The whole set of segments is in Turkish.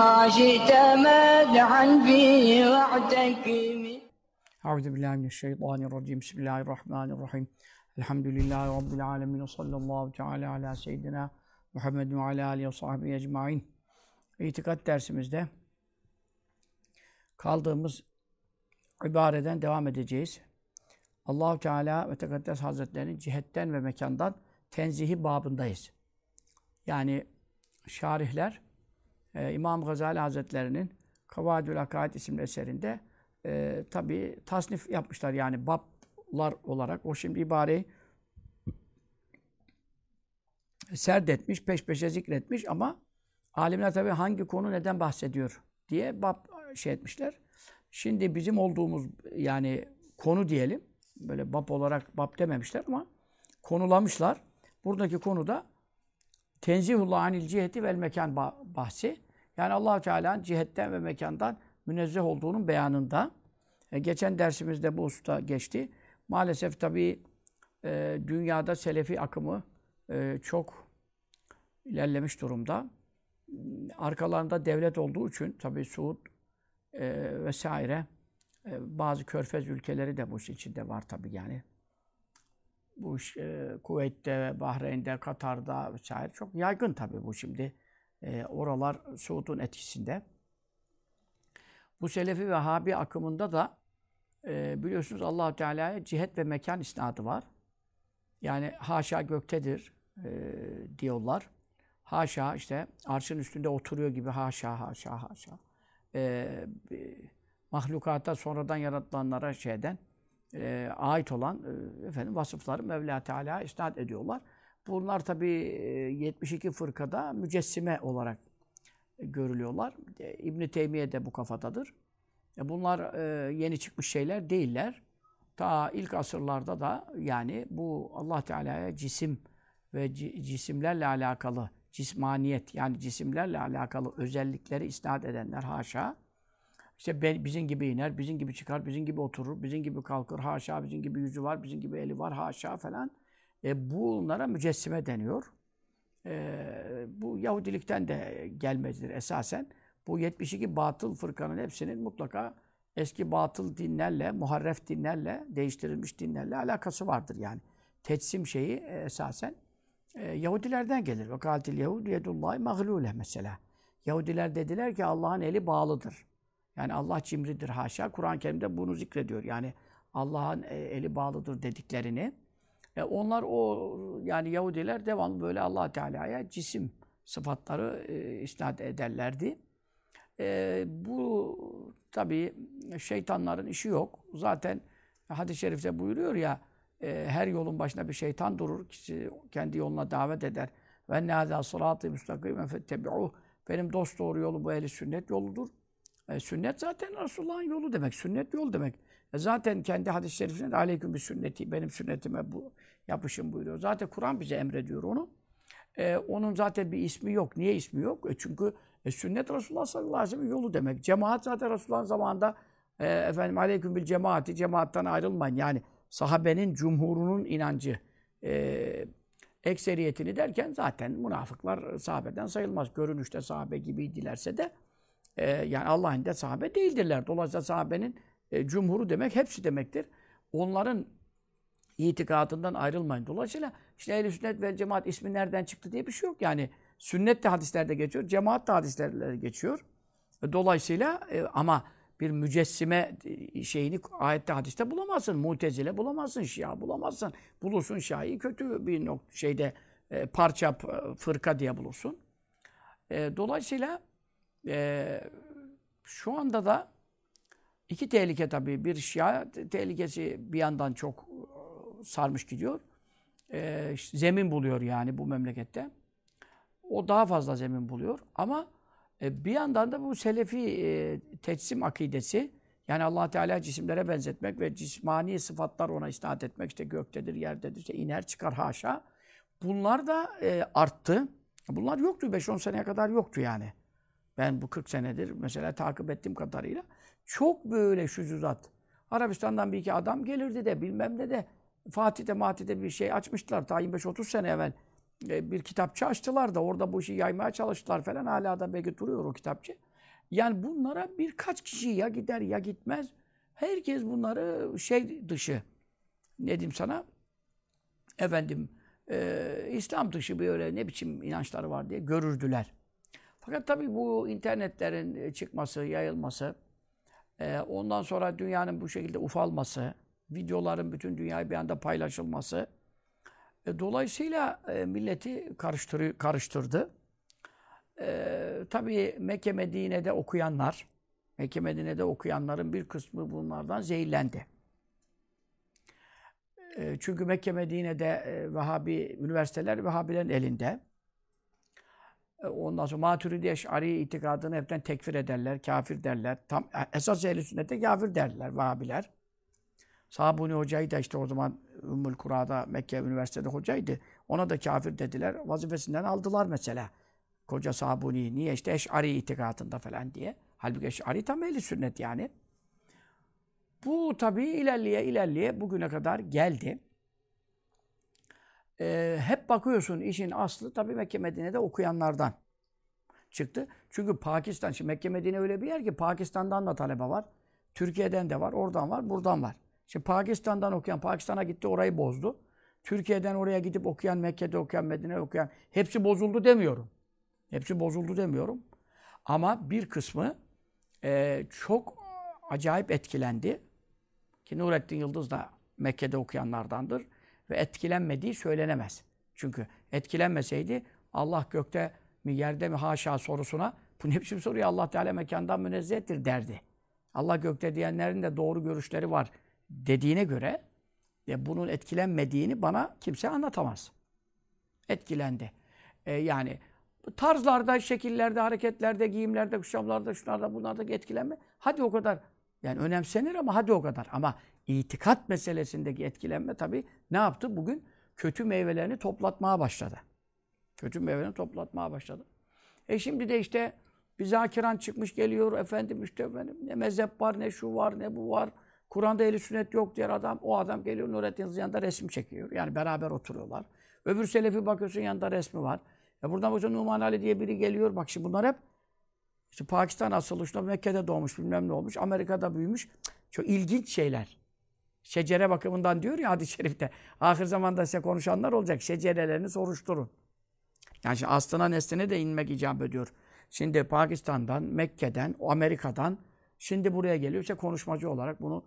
بما شئت مدحا فيه واعتكم أعوذ بالله من الشيطان الرجيم بسم الله الرحمن الرحيم الحمد لله رب العالمين وصلى الله تعالى على سيدنا Muhammed ve ala alihi ve sahbihi ecmain. İtikat dersimizde kaldığımız ibareden devam edeceğiz. Allahu Teala ve Tekaddes Hazretlerinin cihetten ve mekandan tenzihi babındayız. Yani şarihler e, İmam Gazali Hazretlerinin Kavadül Akaid isimli eserinde e, tabi tasnif yapmışlar yani bablar olarak. O şimdi ibareyi serdetmiş, peş peşe zikretmiş ama alimler tabi hangi konu neden bahsediyor diye bab şey etmişler. Şimdi bizim olduğumuz yani konu diyelim, böyle bab olarak bab dememişler ama konulamışlar. Buradaki konu da tenzihullah anil ciheti vel mekan bahsi. Yani allah Teala'nın cihetten ve mekandan münezzeh olduğunun beyanında. E, geçen dersimizde bu usta geçti. Maalesef tabii e, dünyada selefi akımı e, çok ilerlemiş durumda. Arkalarında devlet olduğu için tabii Suud e, vesaire e, bazı körfez ülkeleri de bu iş içinde var tabii yani. Bu iş e, Kuveyt'te, Bahreyn'de, Katar'da vesaire çok yaygın tabii bu şimdi. E, oralar Suud'un etkisinde. Bu Selefi ve Habi akımında da e, biliyorsunuz allah Teala'ya cihet ve mekan isnadı var. Yani haşa göktedir e, diyorlar. Haşa işte arşın üstünde oturuyor gibi haşa haşa haşa. E, mahlukata sonradan yaratılanlara şeyden e, ait olan e, efendim vasıfları Mevla Teala isnat ediyorlar. Bunlar tabi 72 fırkada mücessime olarak görülüyorlar. E, İbn Teymiye de bu kafadadır. E, bunlar e, yeni çıkmış şeyler değiller. Ta ilk asırlarda da yani bu Allah Teala'ya cisim ve cisimlerle alakalı cismaniyet yani cisimlerle alakalı özellikleri isnat edenler haşa. İşte ben, bizim gibi iner, bizim gibi çıkar, bizim gibi oturur, bizim gibi kalkır, haşa, bizim gibi yüzü var, bizim gibi eli var, haşa falan. E, bunlara mücessime deniyor. E, bu Yahudilikten de gelmelidir esasen. Bu 72 batıl fırkanın hepsinin mutlaka eski batıl dinlerle, muharref dinlerle, değiştirilmiş dinlerle alakası vardır yani. Tetsim şeyi esasen e, Yahudilerden gelir. Ve katil Yahud yedullahi maglule mesela. Yahudiler dediler ki Allah'ın eli bağlıdır. Yani Allah cimridir haşa. Kur'an-ı Kerim'de bunu zikrediyor. Yani Allah'ın eli bağlıdır dediklerini. E onlar o yani Yahudiler devamlı böyle Allah Teala'ya cisim sıfatları e, isnat ederlerdi. E, bu tabi şeytanların işi yok. Zaten hadis-i şerifte buyuruyor ya e, her yolun başına bir şeytan durur. Kişi kendi yoluna davet eder. Ve nâzâ sırâtı müstakimen fettebi'ûh. Benim dost doğru yolu bu ehli sünnet yoludur. E, sünnet zaten Resulullah'ın yolu demek. Sünnet yol demek. E, zaten kendi hadis-i şerifinde aleyküm bir sünneti, benim sünnetime bu yapışın buyuruyor. Zaten Kur'an bize emrediyor onu. E, onun zaten bir ismi yok. Niye ismi yok? E, çünkü e, sünnet Resulullah sallallahu aleyhi ve yolu demek. Cemaat zaten Resulullah'ın zamanında e, efendim aleyküm bil cemaati, cemaattan ayrılmayın. Yani sahabenin, cumhurunun inancı e, ekseriyetini derken zaten münafıklar sahabeden sayılmaz. Görünüşte sahabe gibiydilerse de e, yani Allah'ın da sahabe değildirler. Dolayısıyla sahabenin e, cumhuru demek hepsi demektir. Onların itikadından ayrılmayın. Dolayısıyla işte ehl sünnet ve cemaat ismi nereden çıktı diye bir şey yok. Yani sünnet de hadislerde geçiyor, cemaat de hadislerde geçiyor. E, dolayısıyla e, ama bir mücessime e, şeyini ayette hadiste bulamazsın. Mutezile bulamazsın, Şia bulamazsın. Bulursun Şia'yı kötü bir nokta şeyde e, parça fırka diye bulursun. E, dolayısıyla e, şu anda da iki tehlike tabii. Bir Şia tehlikesi bir yandan çok sarmış gidiyor. E, zemin buluyor yani bu memlekette. O daha fazla zemin buluyor. Ama E, bir yandan da bu selefi e, teçsim akidesi yani allah Teala cisimlere benzetmek ve cismani sıfatlar ona isnat etmek işte göktedir, yerdedir, işte iner çıkar haşa. Bunlar da e, arttı. Bunlar yoktu 5-10 seneye kadar yoktu yani. Ben bu 40 senedir mesela takip ettiğim kadarıyla çok böyle şüzuzat. Arabistan'dan bir iki adam gelirdi de bilmem ne de Fatih'te Matih'te bir şey açmıştılar. Ta 25-30 sene evvel e, bir kitapçı açtılar da orada bu işi yaymaya çalıştılar falan. Hala da belki duruyor o kitapçı. Yani bunlara birkaç kişi ya gider ya gitmez. Herkes bunları şey dışı, ne diyeyim sana, efendim, e, İslam dışı böyle ne biçim inançları var diye görürdüler. Fakat tabii bu internetlerin çıkması, yayılması, e, ondan sonra dünyanın bu şekilde ufalması, videoların bütün dünyayı bir anda paylaşılması, e, dolayısıyla e, milleti karıştırı, karıştırdı. E, tabii Mekke Medine'de okuyanlar, Mekke Medine'de okuyanların bir kısmı bunlardan zehirlendi. E, çünkü Mekke Medine'de e, Vehhabi üniversiteler Vehhabilerin elinde. E, ondan sonra Maturidi Eş'ari itikadını hepten tekfir ederler, kafir derler. Tam esas ehli sünnete kafir derler Vehhabiler. Sabuni Hoca'yı da işte o zaman Ümmül Kura'da Mekke Üniversitede hocaydı. Ona da kafir dediler. Vazifesinden aldılar mesela. Koca Sabuni niye işte Eş'ari itikadında falan diye. Halbuki Eş'ari tam ehli sünnet yani. Bu tabii ilerleye ilerleye bugüne kadar geldi. Ee, hep bakıyorsun işin aslı tabii Mekke Medine'de okuyanlardan çıktı. Çünkü Pakistan, şimdi Mekke Medine öyle bir yer ki Pakistan'dan da talebe var. Türkiye'den de var, oradan var, buradan var. Şimdi Pakistan'dan okuyan, Pakistan'a gitti orayı bozdu. Türkiye'den oraya gidip okuyan, Mekke'de okuyan, Medine'de okuyan hepsi bozuldu demiyorum. Hepsi bozuldu demiyorum. Ama bir kısmı e, çok acayip etkilendi. Ki Nurettin Yıldız da Mekke'de okuyanlardandır. Ve etkilenmediği söylenemez. Çünkü etkilenmeseydi Allah gökte mi yerde mi haşa sorusuna bu ne biçim soruyor Allah Teala mekandan münezzehtir derdi. Allah gökte diyenlerin de doğru görüşleri var dediğine göre e, bunun etkilenmediğini bana kimse anlatamaz. Etkilendi. E, yani tarzlarda, şekillerde, hareketlerde, giyimlerde, kuşamlarda, şunlarda, bunlarda etkilenme. Hadi o kadar. Yani önemsenir ama hadi o kadar. Ama itikat meselesindeki etkilenme tabii ne yaptı? Bugün kötü meyvelerini toplatmaya başladı. Kötü meyvelerini toplatmaya başladı. E şimdi de işte bir zakiran çıkmış geliyor efendim işte efendim ne mezhep var ne şu var ne bu var. Kur'an'da eli sünnet yok diğer adam. O adam geliyor Nurettin yanında resim çekiyor. Yani beraber oturuyorlar. Öbür selefi bakıyorsun yanında resmi var. E buradan bakıyorsun Numan Ali diye biri geliyor. Bak şimdi bunlar hep işte Pakistan asıllı, şuna Mekke'de doğmuş, bilmem ne olmuş, Amerika'da büyümüş. Çok ilginç şeyler. Şecere bakımından diyor ya hadis-i şerifte. Ahir zamanda size konuşanlar olacak. Şecerelerini soruşturun. Yani şimdi aslına nesline de inmek icap ediyor. Şimdi Pakistan'dan, Mekke'den, Amerika'dan şimdi buraya geliyor. İşte konuşmacı olarak bunu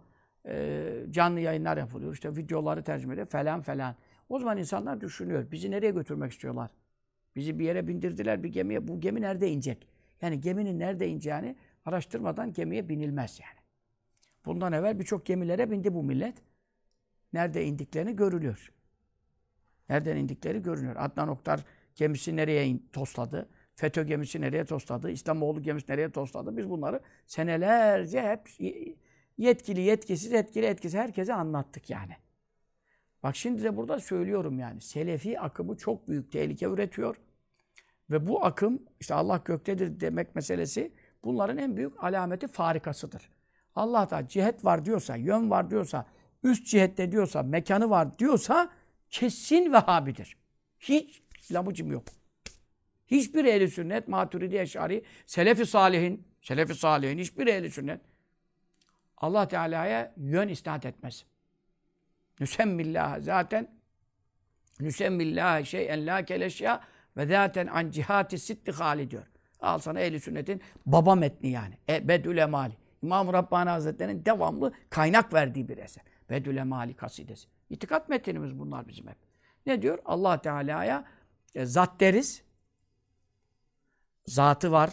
e, canlı yayınlar yapılıyor. İşte videoları tercüme ediyor falan falan. O zaman insanlar düşünüyor. Bizi nereye götürmek istiyorlar? Bizi bir yere bindirdiler bir gemiye. Bu gemi nerede inecek? Yani geminin nerede ineceğini araştırmadan gemiye binilmez yani. Bundan evvel birçok gemilere bindi bu millet. Nerede indiklerini görülüyor. Nereden indikleri görünüyor. Adnan Oktar gemisi nereye in, tosladı? FETÖ gemisi nereye tosladı? İslamoğlu gemisi nereye tosladı? Biz bunları senelerce hep yetkili, yetkisiz, etkili, etkisiz herkese anlattık yani. Bak şimdi de burada söylüyorum yani. Selefi akımı çok büyük tehlike üretiyor. Ve bu akım işte Allah göktedir demek meselesi bunların en büyük alameti farikasıdır. Allah da cihet var diyorsa, yön var diyorsa, üst cihette diyorsa, mekanı var diyorsa kesin Vehhabidir. Hiç lamucum yok. Hiçbir ehli sünnet, maturidi eşari, selefi salihin, selefi salihin hiçbir ehli sünnet Allah Teala'ya yön isnat etmez. Nüsemmillah zaten nüsemmillah şeyen la keleşya ve zaten an cihati sitti hali diyor. Al sana ehli sünnetin baba metni yani. E, Bedül Emali. İmam-ı Rabbani Hazretleri'nin devamlı kaynak verdiği bir eser. Bedül Emali kasidesi. İtikat metnimiz bunlar bizim hep. Ne diyor? Allah Teala'ya e, zat deriz. Zatı var.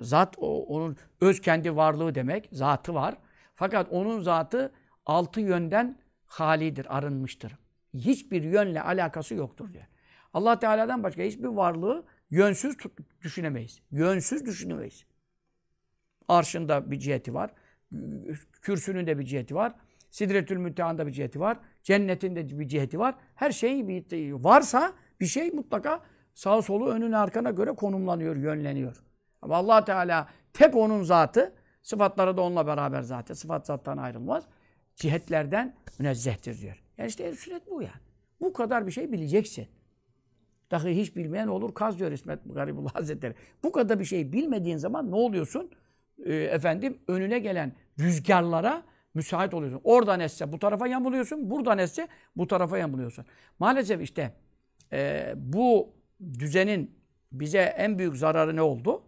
Zat o, onun öz kendi varlığı demek. Zatı var. Fakat onun zatı altı yönden halidir, arınmıştır. Hiçbir yönle alakası yoktur diyor. Allah Teala'dan başka hiçbir varlığı yönsüz düşünemeyiz. Yönsüz düşünemeyiz. Arşında bir ciheti var. Kürsünün de bir ciheti var. Sidretül Münteha'nda bir ciheti var. Cennetin de bir ciheti var. Her şey bir, varsa bir şey mutlaka sağ solu önüne arkana göre konumlanıyor, yönleniyor. Ama allah Teala tek onun zatı, sıfatları da onunla beraber zaten. Sıfat zattan ayrılmaz. Cihetlerden münezzehtir diyor. Yani işte el sünnet bu yani. Bu kadar bir şey bileceksin. Dahi hiç bilmeyen olur. Kaz diyor İsmet Garibullah Hazretleri. Bu kadar bir şey bilmediğin zaman ne oluyorsun? Ee, efendim önüne gelen rüzgarlara müsait oluyorsun. Oradan esse bu tarafa yamuluyorsun. Buradan esse bu tarafa yamuluyorsun. Maalesef işte e, bu düzenin bize en büyük zararı ne oldu?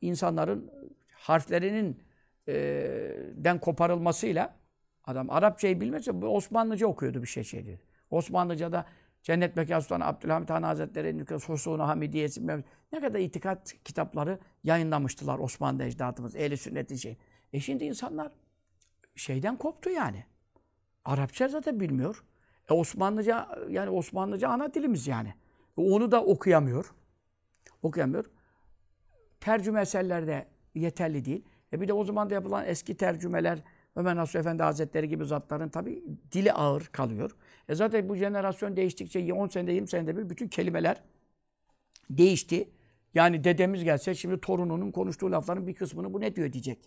İnsanların harflerinin e, den koparılmasıyla adam Arapçayı bilmezse Osmanlıca okuyordu bir şey şey diyor. Osmanlıca'da Cennet Mekan Sultanı Abdülhamit Han Hazretleri'nin Fusunu Hamidiyesi ne kadar itikat kitapları yayınlamıştılar Osmanlı ecdadımız. Ehli sünnetin şey. E şimdi insanlar şeyden koptu yani. Arapça zaten bilmiyor. E Osmanlıca yani Osmanlıca ana dilimiz yani. E onu da okuyamıyor. Okuyamıyor. Tercüme eserlerde yeterli değil. E bir de o zaman da yapılan eski tercümeler Ömer Nasuh Efendi Hazretleri gibi zatların tabi dili ağır kalıyor. E zaten bu jenerasyon değiştikçe 10 senede 20 senede bir bütün kelimeler değişti. Yani dedemiz gelse şimdi torununun konuştuğu lafların bir kısmını bu ne diyor diyecek.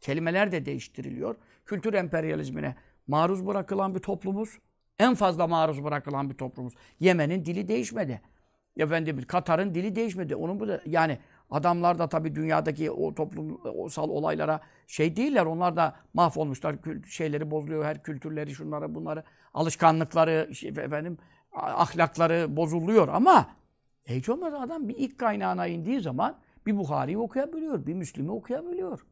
Kelimeler de değiştiriliyor. Kültür emperyalizmine maruz bırakılan bir toplumuz. En fazla maruz bırakılan bir toplumuz. Yemen'in dili değişmedi. Efendim Katar'ın dili değişmedi. Onun bu da yani adamlar da tabii dünyadaki o toplumsal olaylara şey değiller. Onlar da mahvolmuşlar. Şeyleri bozuluyor. Her kültürleri, şunları, bunları, alışkanlıkları, şey, efendim ahlakları bozuluyor ama hiç olmazsa adam bir ilk kaynağına indiği zaman bir Bukhari'yi okuyabiliyor, bir Müslim'i okuyabiliyor.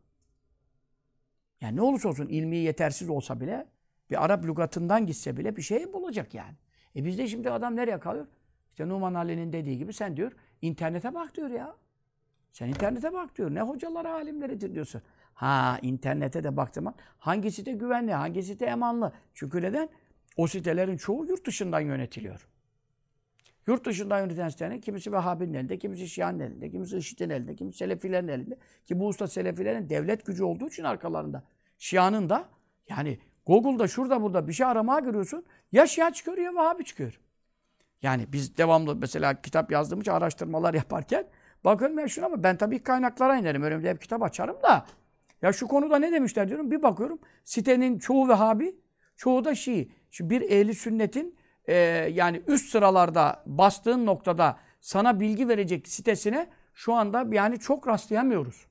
Yani ne olursa olsun ilmi yetersiz olsa bile bir Arap lügatından gitse bile bir şey bulacak yani. E bizde şimdi adam nereye kalıyor? İşte Numan Ali'nin dediği gibi sen diyor internete bak diyor ya. Sen internete bak diyor. Ne hocalara alimleridir diyorsun. Ha internete de baktım zaman hangi site güvenli, hangi site emanlı? Çünkü neden? O sitelerin çoğu yurt dışından yönetiliyor. Yurt dışından yönetilen sitelerin kimisi Vehhabi'nin elinde, kimisi Şia'nın elinde, kimisi IŞİD'in elinde, kimisi Selefilerin elinde. Ki bu usta Selefilerin devlet gücü olduğu için arkalarında. Şia'nın da yani Google'da şurada burada bir şey aramaya giriyorsun. Ya Şia çıkıyor ya Vehhabi çıkıyor. Yani biz devamlı mesela kitap yazdığım için araştırmalar yaparken bakıyorum ya şuna ama ben tabii kaynaklara inerim. Önümde hep kitap açarım da. Ya şu konuda ne demişler diyorum. Bir bakıyorum sitenin çoğu Vehhabi, çoğu da Şii. Şu bir ehli sünnetin e, yani üst sıralarda bastığın noktada sana bilgi verecek sitesine şu anda yani çok rastlayamıyoruz.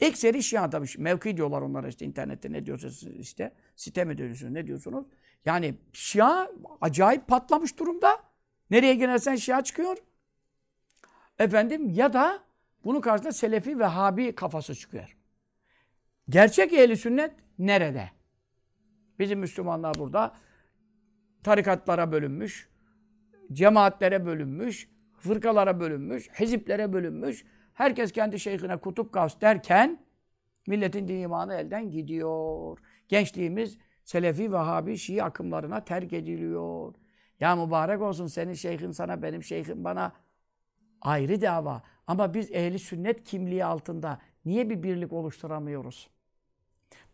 Ekseri Şia tabii. Mevki diyorlar onlara işte internette ne diyorsunuz işte. Site mi diyorsunuz ne diyorsunuz? Yani Şia acayip patlamış durumda. Nereye girersen Şia çıkıyor. Efendim ya da bunun karşısında Selefi ve Habi kafası çıkıyor. Gerçek ehli sünnet nerede? Bizim Müslümanlar burada tarikatlara bölünmüş, cemaatlere bölünmüş, fırkalara bölünmüş, hiziplere bölünmüş. Herkes kendi şeyhine kutup gavs derken milletin din imanı elden gidiyor. Gençliğimiz Selefi, Vehhabi, Şii akımlarına terk ediliyor. Ya mübarek olsun senin şeyhin sana, benim şeyhim bana ayrı dava. Ama biz ehli sünnet kimliği altında niye bir birlik oluşturamıyoruz?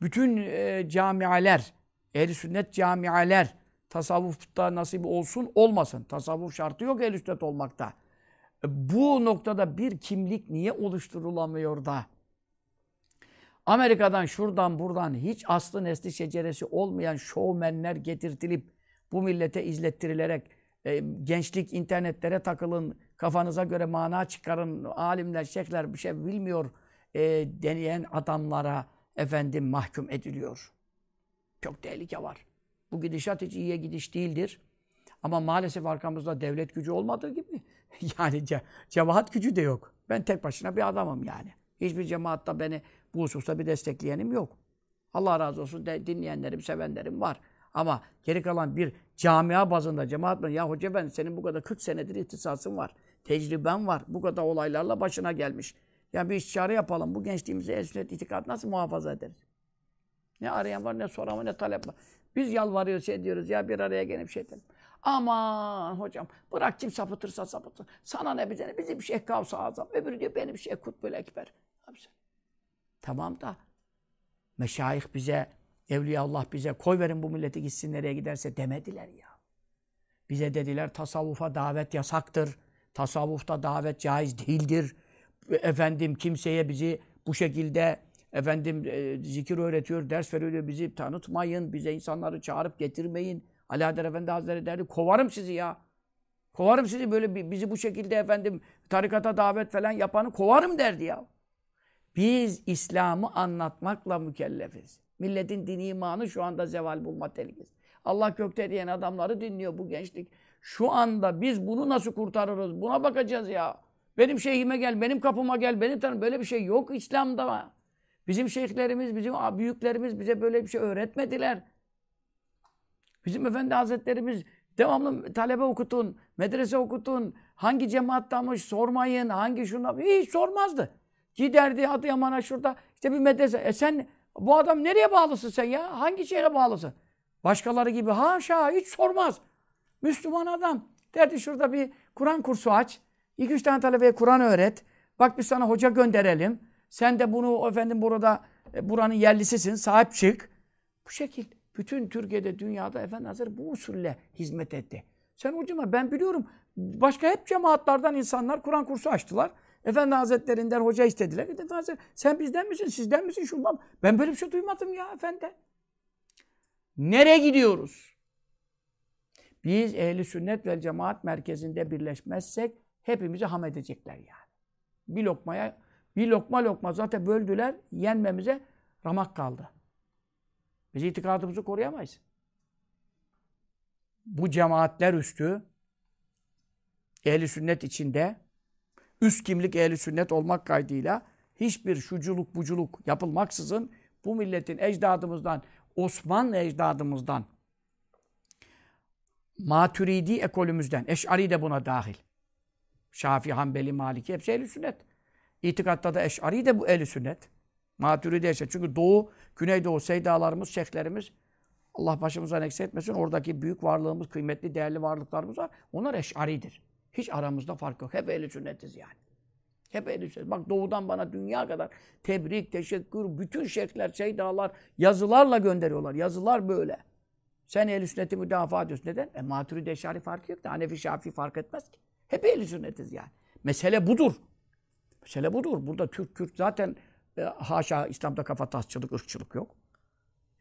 Bütün e, camialer, ehli sünnet camialer tasavvufta nasip olsun olmasın. Tasavvuf şartı yok ehli sünnet olmakta. E, bu noktada bir kimlik niye oluşturulamıyor da? Amerika'dan şuradan buradan hiç aslı nesli şeceresi olmayan şovmenler getirtilip bu millete izlettirilerek e, gençlik internetlere takılın, kafanıza göre mana çıkarın, alimler, şeyhler bir şey bilmiyor e, deneyen adamlara efendim mahkum ediliyor. Çok tehlike var. Bu gidişat hiç iyiye gidiş değildir. Ama maalesef arkamızda devlet gücü olmadığı gibi yani ce cemaat gücü de yok. Ben tek başına bir adamım yani. Hiçbir cemaatta beni bu hususta bir destekleyenim yok. Allah razı olsun de, dinleyenlerim, sevenlerim var. Ama geri kalan bir camia bazında cemaat ya hoca ben senin bu kadar 40 senedir ihtisasın var. Tecrüben var. Bu kadar olaylarla başına gelmiş. Yani bir istişare yapalım. Bu gençliğimizi el sünnet itikat nasıl muhafaza ederiz? Ne arayan var, ne soran var, ne talep var. Biz yalvarıyoruz, şey diyoruz ya bir araya gelip şey edelim. Aman hocam bırak kim sapıtırsa sapıtır. Sana ne bize ne bizim Şeyh Kavs-ı Azam. Öbürü diyor benim Şeyh Kutbül Ekber. Abi sen- Tamam da meşayih bize, Evliya Allah bize koy verin bu milleti gitsin nereye giderse demediler ya. Bize dediler tasavvufa davet yasaktır. Tasavvufta davet caiz değildir. Efendim kimseye bizi bu şekilde efendim e, zikir öğretiyor, ders veriyor. Bizi tanıtmayın, bize insanları çağırıp getirmeyin. Ali Adem Efendi Hazretleri derdi kovarım sizi ya. Kovarım sizi böyle bi- bizi bu şekilde efendim tarikata davet falan yapanı kovarım derdi ya. Biz İslam'ı anlatmakla mükellefiz. Milletin dini imanı şu anda zeval bulma tehlikesi. Allah gökte diyen adamları dinliyor bu gençlik. Şu anda biz bunu nasıl kurtarırız? Buna bakacağız ya. Benim şeyhime gel, benim kapıma gel, beni tanı. Böyle bir şey yok İslam'da. Bizim şeyhlerimiz, bizim büyüklerimiz bize böyle bir şey öğretmediler. Bizim Efendi Hazretlerimiz devamlı talebe okutun, medrese okutun, hangi cemaattanmış sormayın, hangi şuna hiç sormazdı. Giderdi Adıyaman'a şurada işte bir medrese. E sen bu adam nereye bağlısın sen ya? Hangi şeye bağlısın? Başkaları gibi haşa hiç sormaz. Müslüman adam. Derdi şurada bir Kur'an kursu aç. İki üç tane talebeye Kur'an öğret. Bak biz sana hoca gönderelim. Sen de bunu efendim burada e, buranın yerlisisin. Sahip çık. Bu şekil. Bütün Türkiye'de, dünyada Efendi Hazretleri bu usulle hizmet etti. Sen hocama ben biliyorum. Başka hep cemaatlardan insanlar Kur'an kursu açtılar. Efendi Hazretlerinden hoca istediler. Efendi Hazretleri sen bizden misin, sizden misin, şundan? Ben böyle bir şey duymadım ya efendi. Nereye gidiyoruz? Biz ehli sünnet ve cemaat merkezinde birleşmezsek hepimizi ham edecekler yani. Bir lokmaya, bir lokma lokma zaten böldüler, yenmemize ramak kaldı. Biz itikadımızı koruyamayız. Bu cemaatler üstü ehli sünnet içinde üst kimlik ehli sünnet olmak kaydıyla hiçbir şuculuk buculuk yapılmaksızın bu milletin ecdadımızdan, Osmanlı ecdadımızdan, Maturidi ekolümüzden, Eş'ari de buna dahil. Şafii, Hanbeli, Maliki hepsi ehl sünnet. İtikatta da Eş'ari de bu ehl sünnet. Maturidi eşya. Çünkü Doğu, Güneydoğu seydalarımız, şeyhlerimiz Allah başımızdan eksik etmesin. Oradaki büyük varlığımız, kıymetli, değerli varlıklarımız var. Onlar Eş'aridir. Hiç aramızda fark yok. Hep ehl sünnetiz yani. Hep ehl sünnet. Bak doğudan bana dünya kadar tebrik, teşekkür, bütün şeyhler, seydalar yazılarla gönderiyorlar. Yazılar böyle. Sen ehl sünneti müdafaa ediyorsun. Neden? E Maturidi Eş'ari farkı yok da Hanefi Şafii fark etmez ki. Hep ehl sünnetiz yani. Mesele budur. Mesele budur. Burada Türk, Kürt zaten e, haşa İslam'da kafa tasçılık, ırkçılık yok.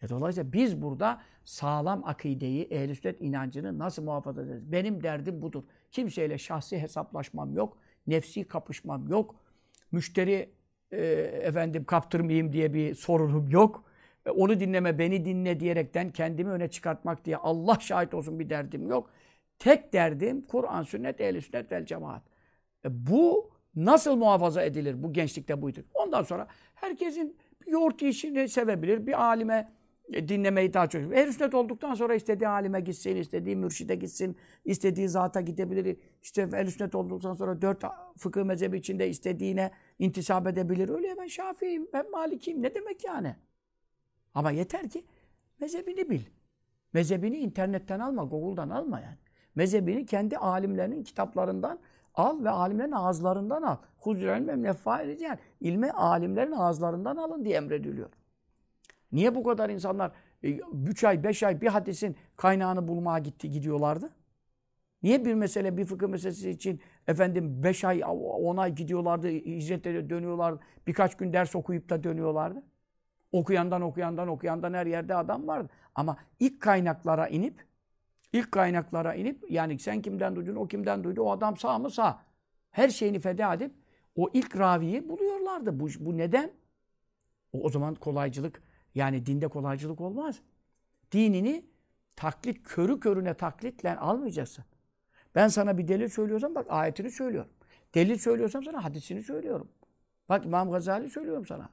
E dolayısıyla biz burada sağlam akideyi, ehl sünnet inancını nasıl muhafaza ederiz? Benim derdim budur. Kimseyle şahsi hesaplaşmam yok. Nefsi kapışmam yok. Müşteri e, efendim kaptırmayayım diye bir sorunum yok. E, onu dinleme, beni dinle diyerekten kendimi öne çıkartmak diye Allah şahit olsun bir derdim yok. Tek derdim Kur'an, sünnet, ehl sünnet vel cemaat. E, bu nasıl muhafaza edilir? Bu gençlikte buydu. Ondan sonra herkesin bir yoğurt işini sevebilir. Bir alime e, dinlemeyi daha çok. Ehl sünnet olduktan sonra istediği alime gitsin, istediği mürşide gitsin, istediği zata gidebilir. İşte ehl sünnet olduktan sonra dört fıkıh mezhebi içinde istediğine intisap edebilir. Öyle ben Şafii'yim, ben Malikiyim. Ne demek yani? Ama yeter ki mezhebini bil. Mezhebini internetten alma, Google'dan alma yani. Mezhebini kendi alimlerinin kitaplarından al ve alimlerin ağızlarından al. Huzurel memneffa edeceğin. İlmi alimlerin ağızlarından alın diye emrediliyor. Niye bu kadar insanlar 3 ay, 5 ay bir hadisin kaynağını bulmaya gitti gidiyorlardı? Niye bir mesele, bir fıkıh meselesi için efendim 5 ay, 10 ay gidiyorlardı, hicrete dönüyorlar, birkaç gün ders okuyup da dönüyorlardı? Okuyandan, okuyandan, okuyandan her yerde adam vardı. Ama ilk kaynaklara inip, ilk kaynaklara inip, yani sen kimden duydun, o kimden duydu, o adam sağ mı sağ. Her şeyini feda edip, o ilk raviyi buluyorlardı. Bu, bu neden? O, o zaman kolaycılık, yani dinde kolaycılık olmaz. Dinini taklit, körü körüne taklitle almayacaksın. Ben sana bir delil söylüyorsam bak ayetini söylüyorum. Delil söylüyorsam sana hadisini söylüyorum. Bak İmam Gazali söylüyorum sana.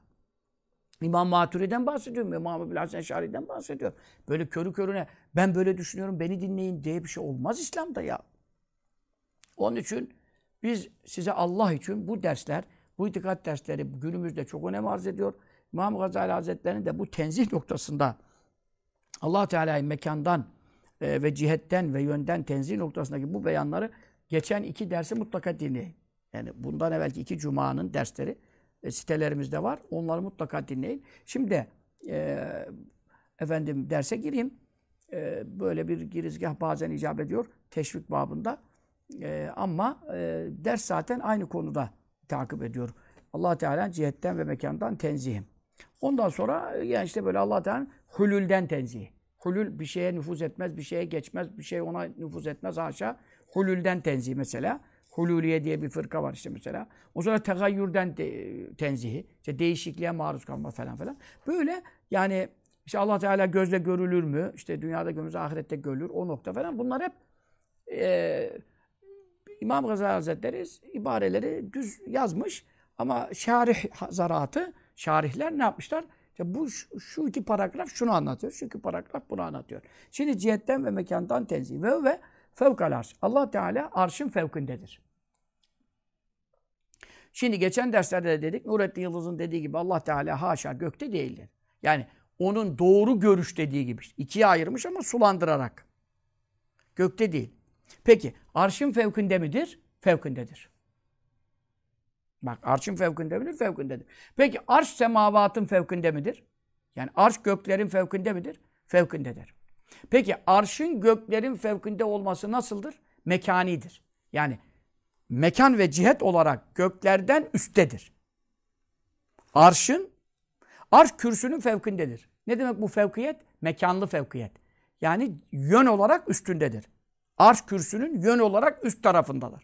İmam Maturi'den bahsediyorum. İmam Ebu Hasan Şari'den bahsediyorum. Böyle körü körüne ben böyle düşünüyorum beni dinleyin diye bir şey olmaz İslam'da ya. Onun için biz size Allah için bu dersler, bu itikat dersleri günümüzde çok önem arz ediyor. İmam Gazali Hazretleri'nin de bu tenzih noktasında allah Teala'yı mekandan e, ve cihetten ve yönden tenzih noktasındaki bu beyanları geçen iki dersi mutlaka dinleyin. Yani bundan evvelki iki cumanın dersleri sitelerimizde var. Onları mutlaka dinleyin. Şimdi e, efendim derse gireyim. E, böyle bir girizgah bazen icap ediyor. Teşvik babında. E, ama e, ders zaten aynı konuda takip ediyor. allah Teala cihetten ve mekandan tenzihim. Ondan sonra yani işte böyle allah Teala hulülden tenzih. Hulül bir şeye nüfuz etmez, bir şeye geçmez, bir şey ona nüfuz etmez haşa. Hulülden tenzih mesela. Hululiye diye bir fırka var işte mesela. O sonra tegayyürden de, tenzihi. İşte değişikliğe maruz kalma falan falan. Böyle yani işte Allah Teala gözle görülür mü? İşte dünyada görülür, ahirette görülür. O nokta falan. Bunlar hep e, İmam Gazali Hazretleri ibareleri düz yazmış. Ama şarih zaraatı, şarihler ne yapmışlar? İşte bu şu iki paragraf şunu anlatıyor, şu iki paragraf bunu anlatıyor. Şimdi cihetten ve mekandan tenzih ve ve fevkal arş. Allah Teala arşın fevkindedir. Şimdi geçen derslerde de dedik, Nurettin Yıldız'ın dediği gibi Allah Teala haşa gökte değildir. Yani onun doğru görüş dediği gibi ikiye ayırmış ama sulandırarak. Gökte değil. Peki arşın fevkinde midir? Fevkindedir. Bak arşın fevkinde midir? Fevkindedir. Peki arş semavatın fevkinde midir? Yani arş göklerin fevkinde midir? Fevkindedir. Peki arşın göklerin fevkinde olması nasıldır? Mekanidir. Yani mekan ve cihet olarak göklerden üsttedir. Arşın, arş kürsünün fevkindedir. Ne demek bu fevkiyet? Mekanlı fevkiyet. Yani yön olarak üstündedir. Arş kürsünün yön olarak üst tarafındadır.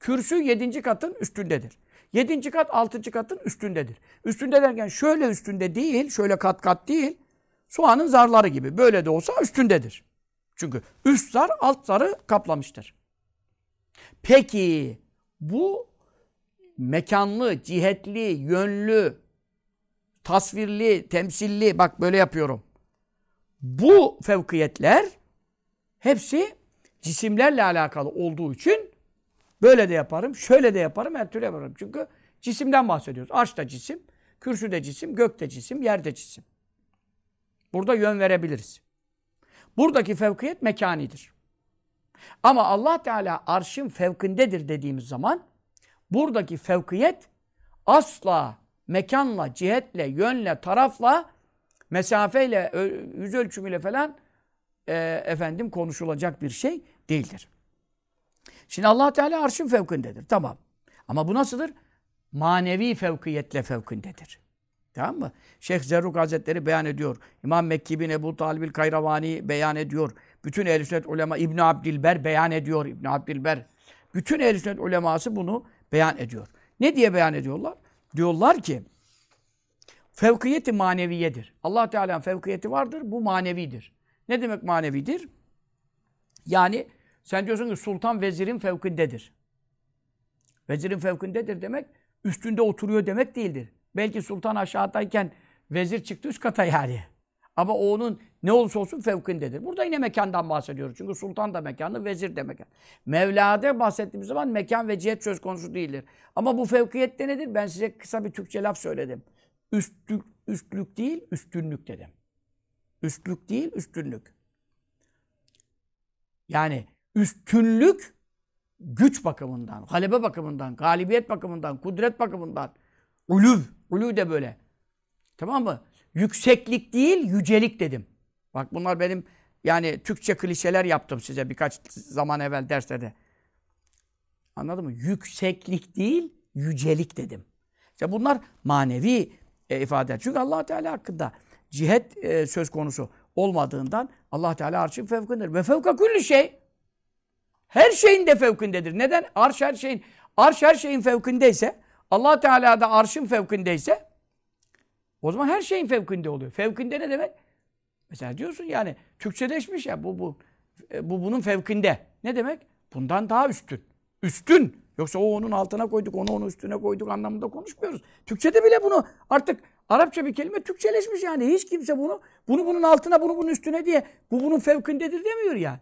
Kürsü yedinci katın üstündedir. Yedinci kat altıncı katın üstündedir. Üstünde derken şöyle üstünde değil, şöyle kat kat değil. Soğanın zarları gibi. Böyle de olsa üstündedir. Çünkü üst zar alt zarı kaplamıştır. Peki bu mekanlı, cihetli, yönlü, tasvirli, temsilli bak böyle yapıyorum. Bu fevkiyetler hepsi cisimlerle alakalı olduğu için böyle de yaparım, şöyle de yaparım, her türlü yaparım. Çünkü cisimden bahsediyoruz. Arş da cisim, kürsü de cisim, gök de cisim, yer de cisim. Burada yön verebiliriz. Buradaki fevkiyet mekanidir. Ama Allah Teala arşın fevkindedir dediğimiz zaman buradaki fevkiyet asla mekanla, cihetle, yönle, tarafla, mesafeyle, yüz ölçümüyle falan e, efendim konuşulacak bir şey değildir. Şimdi Allah Teala arşın fevkindedir. Tamam. Ama bu nasıldır? Manevi fevkiyetle fevkindedir. Tamam mı? Şeyh Zerruk Hazretleri beyan ediyor. İmam Mekki bin Ebu Talib Kayravani beyan ediyor. Bütün ehl sünnet ulema İbn Abdilber beyan ediyor. İbn Abdilber. Bütün ehl sünnet uleması bunu beyan ediyor. Ne diye beyan ediyorlar? Diyorlar ki fevkiyeti maneviyedir. Allah Teala'nın fevkiyeti vardır. Bu manevidir. Ne demek manevidir? Yani sen diyorsun ki sultan vezirin fevkindedir. Vezirin fevkindedir demek üstünde oturuyor demek değildir. Belki sultan aşağıdayken vezir çıktı üst kata yani. Ama o onun ne olursa olsun fevkindedir. Burada yine mekandan bahsediyoruz. Çünkü sultan da mekanlı, vezir de mekan. Mevla'da bahsettiğimiz zaman mekan ve cihet söz konusu değildir. Ama bu fevkiyette nedir? Ben size kısa bir Türkçe laf söyledim. Üstlük, üstlük değil, üstünlük dedim. Üstlük değil, üstünlük. Yani üstünlük güç bakımından, halebe bakımından, galibiyet bakımından, kudret bakımından, ulüv, ulüv de böyle. Tamam mı? Yükseklik değil, yücelik dedim. Bak bunlar benim yani Türkçe klişeler yaptım size birkaç zaman evvel derslerde. Anladın mı? Yükseklik değil, yücelik dedim. İşte bunlar manevi e, ifadeler. Çünkü allah Teala hakkında cihet e, söz konusu olmadığından allah Teala arşın fevkindedir. Ve fevka kulli şey. Her şeyin de fevkindedir. Neden? Arş her şeyin, arş her şeyin fevkindeyse, allah Teala da arşın fevkindeyse o zaman her şeyin fevkinde oluyor. Fevkinde ne demek? Mesela diyorsun yani Türkçeleşmiş ya bu bu e, bu bunun fevkinde. Ne demek? Bundan daha üstün. Üstün. Yoksa o onun altına koyduk, onu onun üstüne koyduk anlamında konuşmuyoruz. Türkçede bile bunu artık Arapça bir kelime Türkçeleşmiş yani. Hiç kimse bunu bunu bunun altına, bunu bunun üstüne diye bu bunun fevkindedir demiyor yani.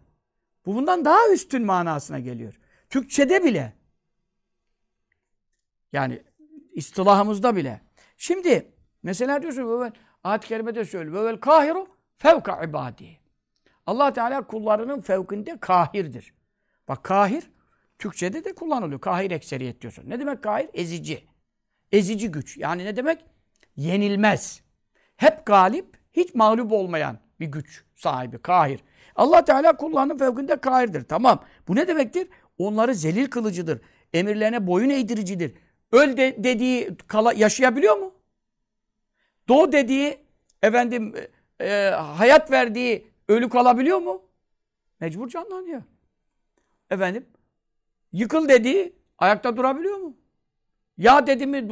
Bu bundan daha üstün manasına geliyor. Türkçede bile. Yani istilahımızda bile. Şimdi Mesela diyorsun ve ayet-i kerimede söylüyor. Ve vel kahiru fevka ibadi. Allah Teala kullarının fevkinde kahirdir. Bak kahir Türkçede de kullanılıyor. Kahir ekseriyet diyorsun. Ne demek kahir? Ezici. Ezici güç. Yani ne demek? Yenilmez. Hep galip, hiç mağlup olmayan bir güç sahibi, kahir. Allah Teala kullarının fevkinde kahirdir. Tamam. Bu ne demektir? Onları zelil kılıcıdır. Emirlerine boyun eğdiricidir. Öl de, dediği kala, yaşayabiliyor mu? Doğ dediği efendim e, hayat verdiği ölü kalabiliyor mu? Mecbur canlanıyor. Efendim yıkıl dediği ayakta durabiliyor mu? Ya dedi mi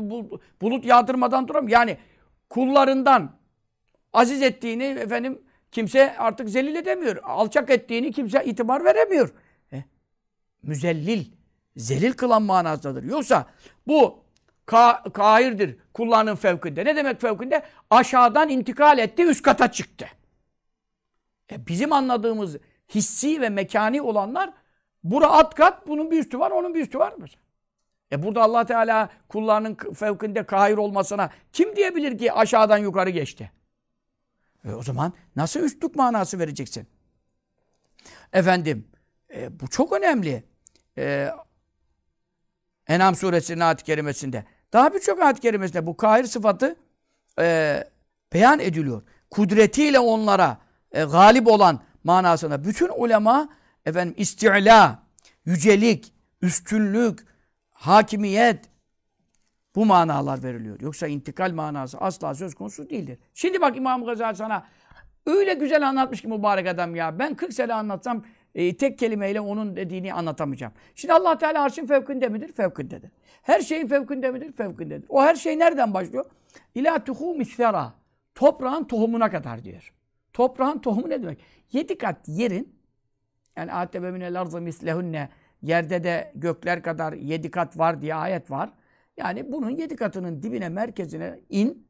bulut yağdırmadan duramıyor. Yani kullarından aziz ettiğini efendim kimse artık zelil edemiyor. Alçak ettiğini kimse itibar veremiyor. E, müzellil, zelil kılan manasındadır. Yoksa bu ka kairdir kullarının fevkinde. Ne demek fevkinde? Aşağıdan intikal etti, üst kata çıktı. E, bizim anladığımız hissi ve mekani olanlar bura at kat, bunun bir üstü var, onun bir üstü var. Mesela. E burada allah Teala kullarının fevkinde kahir olmasına kim diyebilir ki aşağıdan yukarı geçti? E o zaman nasıl üstlük manası vereceksin? Efendim, e, bu çok önemli. E, Enam suresinin ayet-i kerimesinde. Daha birçok ayet-i kerimesinde bu kahir sıfatı e, beyan ediliyor. Kudretiyle onlara e, galip olan manasında bütün ulema efendim isti'la, yücelik, üstünlük, hakimiyet bu manalar veriliyor. Yoksa intikal manası asla söz konusu değildir. Şimdi bak İmam Gazali sana öyle güzel anlatmış ki mübarek adam ya. Ben 40 sene anlatsam e, tek kelimeyle onun dediğini anlatamayacağım. Şimdi allah Teala arşın fevkinde midir? Fevkindedir. Her şeyin fevkinde midir? Fevkindedir. O her şey nereden başlıyor? İlâ tuhû misfera. Toprağın tohumuna kadar diyor. Toprağın tohumu ne demek? Yedi kat yerin yani âtebe minel arzı mislehunne yerde de gökler kadar yedi kat var diye ayet var. Yani bunun yedi katının dibine, merkezine in.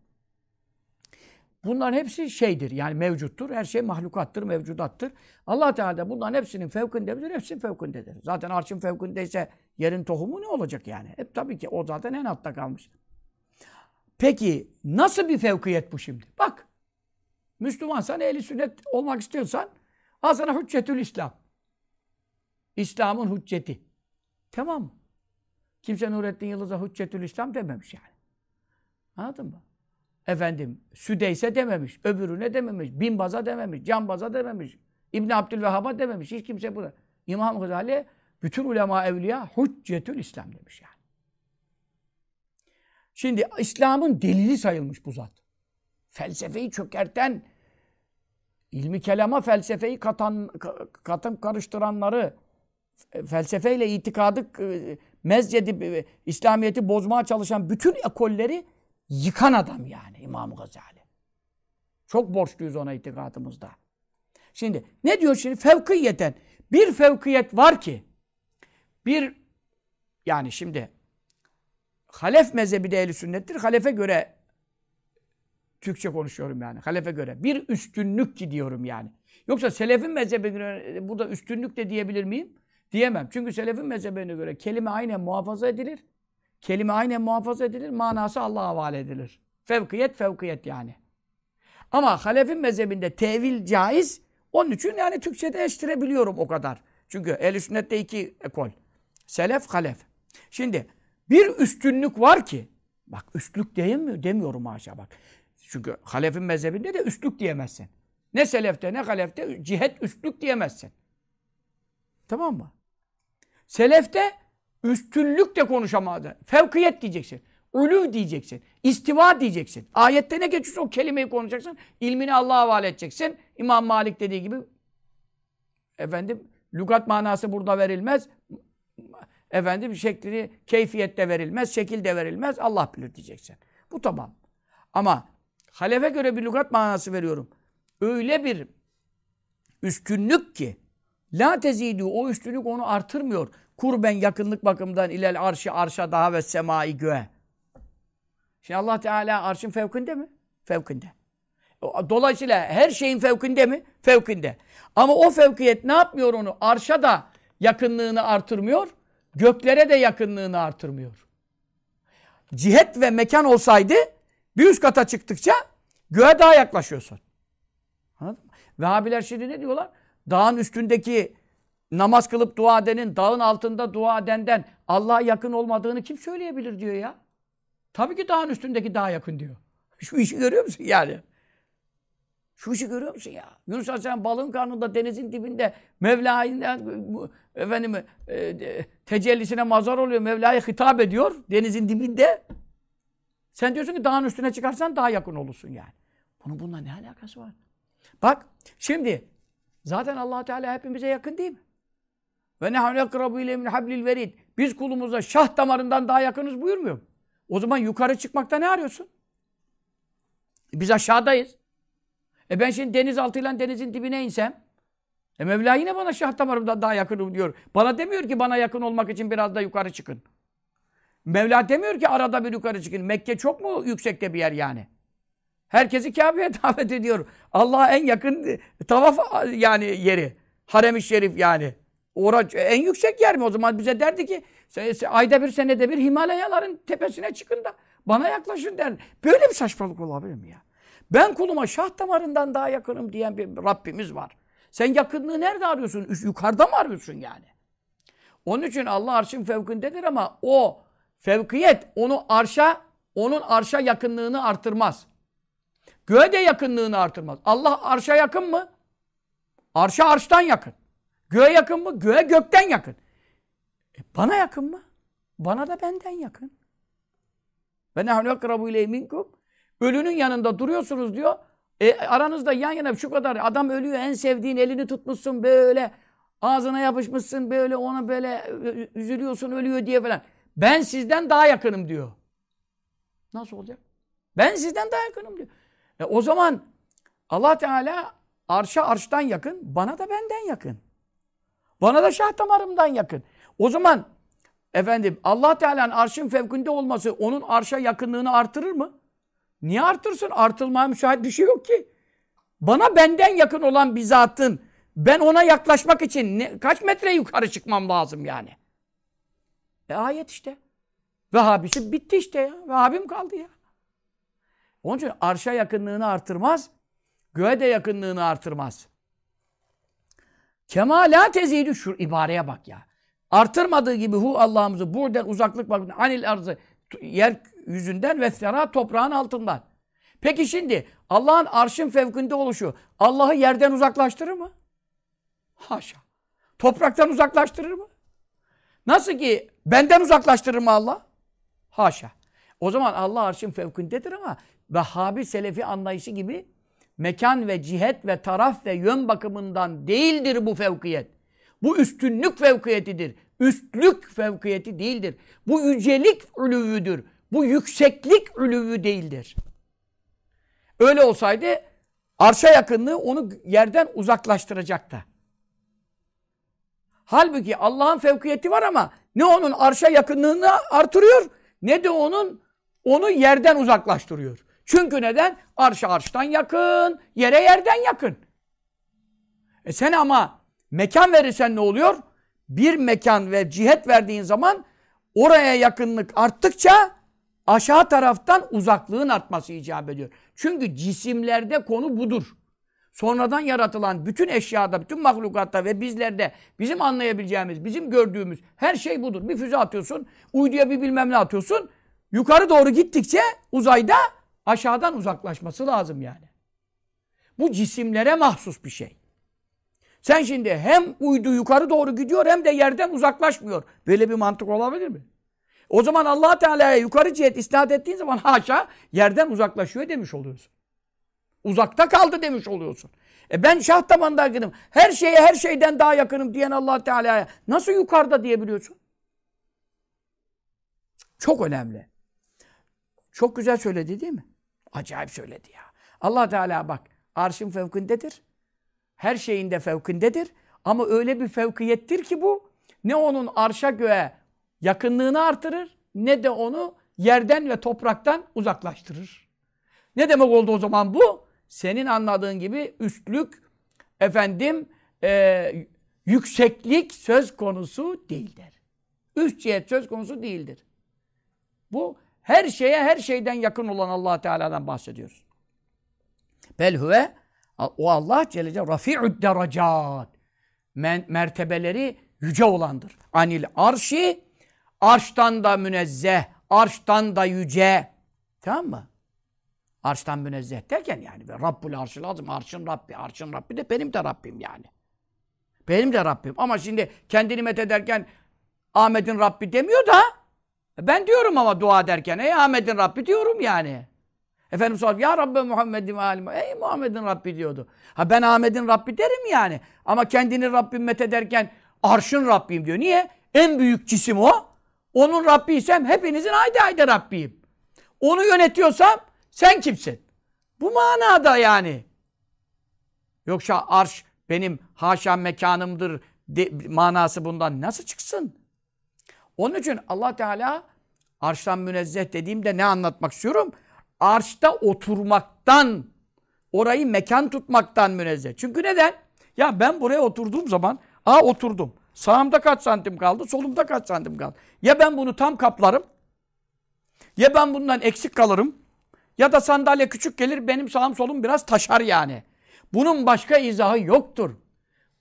Bunların hepsi şeydir yani mevcuttur. Her şey mahlukattır, mevcudattır. allah Teala da bunların hepsinin fevkindedir, hepsinin fevkindedir. Zaten arşın fevkindeyse yerin tohumu ne olacak yani? Hep tabii ki o zaten en altta kalmış. Peki nasıl bir fevkiyet bu şimdi? Bak. Müslümansan, ehli sünnet olmak istiyorsan al sana hüccetül İslam. İslam'ın hücceti. Tamam mı? Kimse Nurettin Yıldız'a hüccetül İslam dememiş yani. Anladın mı? Efendim, Südeyse dememiş, öbürüne dememiş, Binbaz'a dememiş, Canbaz'a dememiş, İbn Abdülvehhab'a dememiş. Hiç kimse bu. İmam Gazali bütün ulema evliya hüccetül İslam demiş yani. Şimdi İslam'ın delili sayılmış bu zat. Felsefeyi çökerten, ilmi kelama felsefeyi katan, katım karıştıranları, felsefeyle itikadı, e, mezcedi, e, İslamiyet'i bozmaya çalışan bütün ekolleri yıkan adam yani İmam Gazali. Çok borçluyuz ona itikadımızda. Şimdi ne diyor şimdi? Fevkiyeten. Bir fevkiyet var ki bir yani şimdi Halef mezhebi de ehl sünnettir. Halefe göre Türkçe konuşuyorum yani. Halefe göre. Bir üstünlük ki diyorum yani. Yoksa selefin mezhebine burada üstünlük de diyebilir miyim? Diyemem. Çünkü selefin mezhebine göre kelime aynen muhafaza edilir. Kelime aynen muhafaza edilir. Manası Allah'a havale edilir. Fevkiyet fevkiyet yani. Ama Halef'in mezhebinde tevil caiz. Onun için yani Türkçe'de eştirebiliyorum o kadar. Çünkü ehl sünnette iki ekol. Selef, halef. Şimdi bir üstünlük var ki, bak üstlük diyemiyor, demiyorum haşa bak. Çünkü halefin mezhebinde de üstlük diyemezsin. Ne selefte ne halefte cihet üstlük diyemezsin. Tamam mı? Selefte üstünlük de konuşamadı. Fevkiyet diyeceksin. Ulu diyeceksin. İstiva diyeceksin. Ayette ne geçiyorsa o kelimeyi konuşacaksın. İlmini Allah'a havale edeceksin. İmam Malik dediği gibi efendim lügat manası burada verilmez. Efendim şeklini keyfiyette verilmez, şekilde verilmez. Allah bilir diyeceksin. Bu tamam. Ama halefe göre bir lügat manası veriyorum. Öyle bir üstünlük ki La tezidü o üstünlük onu artırmıyor. Kurben yakınlık bakımından ilel arşı arşa daha ve semai göğe. Şimdi Allah Teala arşın fevkinde mi? Fevkinde. Dolayısıyla her şeyin fevkinde mi? Fevkinde. Ama o fevkiyet ne yapmıyor onu? Arşa da yakınlığını artırmıyor. Göklere de yakınlığını artırmıyor. Cihet ve mekan olsaydı bir üst kata çıktıkça göğe daha yaklaşıyorsun. Anladın mı? Vehhabiler şimdi ne diyorlar? dağın üstündeki namaz kılıp dua edenin, dağın altında dua edenden Allah'a yakın olmadığını kim söyleyebilir diyor ya. Tabii ki dağın üstündeki daha yakın diyor. Şu işi görüyor musun yani? Şu işi görüyor musun ya? Yunus Aleyhisselam balığın karnında, denizin dibinde Mevla'yla efendim e, tecellisine mazar oluyor. Mevla'ya hitap ediyor denizin dibinde. Sen diyorsun ki dağın üstüne çıkarsan daha yakın olursun yani. Bunun bununla ne alakası var? Bak şimdi zaten allah Teala hepimize yakın değil mi? Ve nehâne ekrabu ile min hablil verid. Biz kulumuza şah damarından daha yakınız buyurmuyor mu? O zaman yukarı çıkmakta ne arıyorsun? Biz aşağıdayız. E ben şimdi denizaltıyla denizin dibine insem e Mevla yine bana şah damarımdan daha yakınım diyor. Bana demiyor ki bana yakın olmak için biraz da yukarı çıkın. Mevla demiyor ki arada bir yukarı çıkın. Mekke çok mu yüksekte bir yer yani? Herkesi Kabe'ye davet ediyor. Allah'a en yakın tavaf yani yeri. Harem-i Şerif yani. Orada en yüksek yer mi? O zaman bize derdi ki ayda bir senede bir Himalayaların tepesine çıkın da bana yaklaşın der. Böyle bir saçmalık olabilir mi ya? Ben kuluma şah damarından daha yakınım diyen bir Rabbimiz var. Sen yakınlığı nerede arıyorsun? Yukarıda mı arıyorsun yani? Onun için Allah arşın fevkindedir ama o fevkiyet onu arşa, onun arşa yakınlığını artırmaz. Göğe de yakınlığını artırmaz. Allah arşa yakın mı? Arşa arştan yakın. Göğe yakın mı? Göğe gökten yakın. E bana yakın mı? Bana da benden yakın. Ve nehnu akrabu ileyhi minkum. Ölünün yanında duruyorsunuz diyor. E, aranızda yan yana şu kadar adam ölüyor en sevdiğin elini tutmuşsun böyle ağzına yapışmışsın böyle ona böyle üzülüyorsun ölüyor diye falan. Ben sizden daha yakınım diyor. Nasıl olacak? Ben sizden daha yakınım diyor. E, o zaman Allah Teala arşa arştan yakın, bana da benden yakın. Bana da şah damarımdan yakın. O zaman efendim Allah Teala'nın arşın fevkinde olması onun arşa yakınlığını artırır mı? Niye artırsın? Artılmaya müsait bir şey yok ki. Bana benden yakın olan bir zatın ben ona yaklaşmak için ne, kaç metre yukarı çıkmam lazım yani? E ayet işte. Vehhabisi bitti işte ya. Vehhabim kaldı ya. Onun için arşa yakınlığını artırmaz, göğe de yakınlığını artırmaz. Kema la tezidü şu ibareye bak ya. Artırmadığı gibi hu Allah'ımızı buradan uzaklık bakın anil arzı yer yüzünden ve sera toprağın altından. Peki şimdi Allah'ın arşın fevkinde oluşu Allah'ı yerden uzaklaştırır mı? Haşa. Topraktan uzaklaştırır mı? Nasıl ki benden uzaklaştırır mı Allah? Haşa. O zaman Allah arşın fevkindedir ama Vehhabi Selefi anlayışı gibi mekan ve cihet ve taraf ve yön bakımından değildir bu fevkiyet. Bu üstünlük fevkiyetidir. Üstlük fevkiyeti değildir. Bu yücelik ülüvüdür. Bu yükseklik ülüvü değildir. Öyle olsaydı arşa yakınlığı onu yerden uzaklaştıracaktı. Halbuki Allah'ın fevkiyeti var ama ne onun arşa yakınlığını artırıyor ne de onun onu yerden uzaklaştırıyor. Çünkü neden? Arşa arştan yakın, yere yerden yakın. E sen ama mekan verirsen ne oluyor? Bir mekan ve cihet verdiğin zaman oraya yakınlık arttıkça aşağı taraftan uzaklığın artması icap ediyor. Çünkü cisimlerde konu budur. Sonradan yaratılan bütün eşyada, bütün mahlukatta ve bizlerde bizim anlayabileceğimiz, bizim gördüğümüz her şey budur. Bir füze atıyorsun, uyduya bir bilmem ne atıyorsun. Yukarı doğru gittikçe uzayda aşağıdan uzaklaşması lazım yani. Bu cisimlere mahsus bir şey. Sen şimdi hem uydu yukarı doğru gidiyor hem de yerden uzaklaşmıyor. Böyle bir mantık olabilir mi? O zaman allah Teala'ya yukarı cihet isnat ettiğin zaman haşa yerden uzaklaşıyor demiş oluyorsun. Uzakta kaldı demiş oluyorsun. E ben şah damarında yakınım. Her şeye her şeyden daha yakınım diyen allah Teala'ya nasıl yukarıda diyebiliyorsun? Çok önemli. Çok güzel söyledi değil mi? Acayip söyledi ya. allah Teala bak arşın fevkindedir. Her şeyinde fevkindedir. Ama öyle bir fevkiyettir ki bu ne onun arşa göğe yakınlığını artırır ne de onu yerden ve topraktan uzaklaştırır. Ne demek oldu o zaman bu? Senin anladığın gibi üstlük, efendim, e, yükseklik söz konusu değildir. Üst cihet söz konusu değildir. Bu her şeye her şeyden yakın olan allah Teala'dan bahsediyoruz. Bel huve o Allah Celle Celle rafi'ud derecat. mertebeleri yüce olandır. Anil arşi arştan da münezzeh, arştan da yüce. Tamam mı? Arştan münezzeh derken yani Rabbul arşı lazım. Arşın Rabbi, arşın Rabbi de benim de Rabbim yani. Benim de Rabbim. Ama şimdi kendini met ederken Ahmet'in Rabbi demiyor da ben diyorum ama dua derken ey Ahmet'in Rabbi diyorum yani. Efendimiz sallallahu ya Rabbi Muhammed'in alim. Ey Muhammed'in Rabbi diyordu. Ha ben Ahmet'in Rabbi derim yani. Ama kendini Rabbim met ederken arşın Rabbim diyor. Niye? En büyük cisim o. Onun Rabbiysem hepinizin haydi haydi Rabbiyim. Onu yönetiyorsam sen kimsin? Bu manada yani. Yoksa arş benim haşa mekanımdır de, manası bundan nasıl çıksın? Onun için Allah Teala arştan münezzeh dediğimde ne anlatmak istiyorum? Arşta oturmaktan, orayı mekan tutmaktan münezzeh. Çünkü neden? Ya ben buraya oturduğum zaman, aa oturdum. Sağımda kaç santim kaldı, solumda kaç santim kaldı. Ya ben bunu tam kaplarım, ya ben bundan eksik kalırım, ya da sandalye küçük gelir, benim sağım solum biraz taşar yani. Bunun başka izahı yoktur.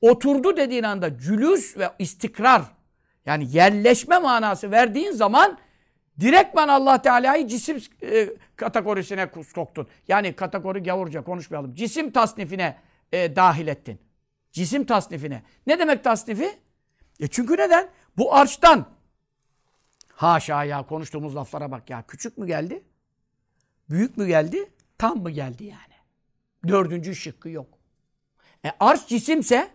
Oturdu dediğin anda cülüs ve istikrar, yani yerleşme manası verdiğin zaman direktman Allah Teala'yı cisim e, kategorisine soktun. Yani kategori gavurca konuşmayalım. Cisim tasnifine e, dahil ettin. Cisim tasnifine. Ne demek tasnifi? E çünkü neden? Bu arştan haşa ya konuştuğumuz laflara bak ya. Küçük mü geldi? Büyük mü geldi? Tam mı geldi yani? Dördüncü şıkkı yok. E arş cisimse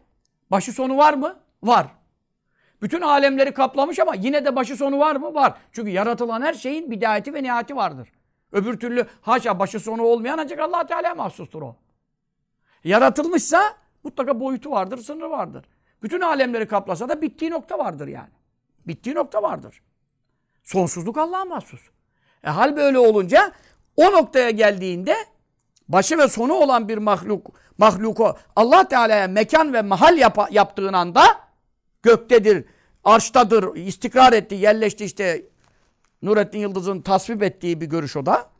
başı sonu var mı? Var. Bütün alemleri kaplamış ama yine de başı sonu var mı? Var. Çünkü yaratılan her şeyin bidayeti ve nihayeti vardır. Öbür türlü haşa başı sonu olmayan ancak allah Teala mahsustur o. Yaratılmışsa mutlaka boyutu vardır, sınırı vardır. Bütün alemleri kaplasa da bittiği nokta vardır yani. Bittiği nokta vardır. Sonsuzluk Allah'a mahsus. E hal böyle olunca o noktaya geldiğinde başı ve sonu olan bir mahluk mahluku Allah Teala'ya mekan ve mahal yap yaptığın anda göktedir, arştadır, istikrar etti, yerleşti işte Nurettin Yıldız'ın tasvip ettiği bir görüş o da.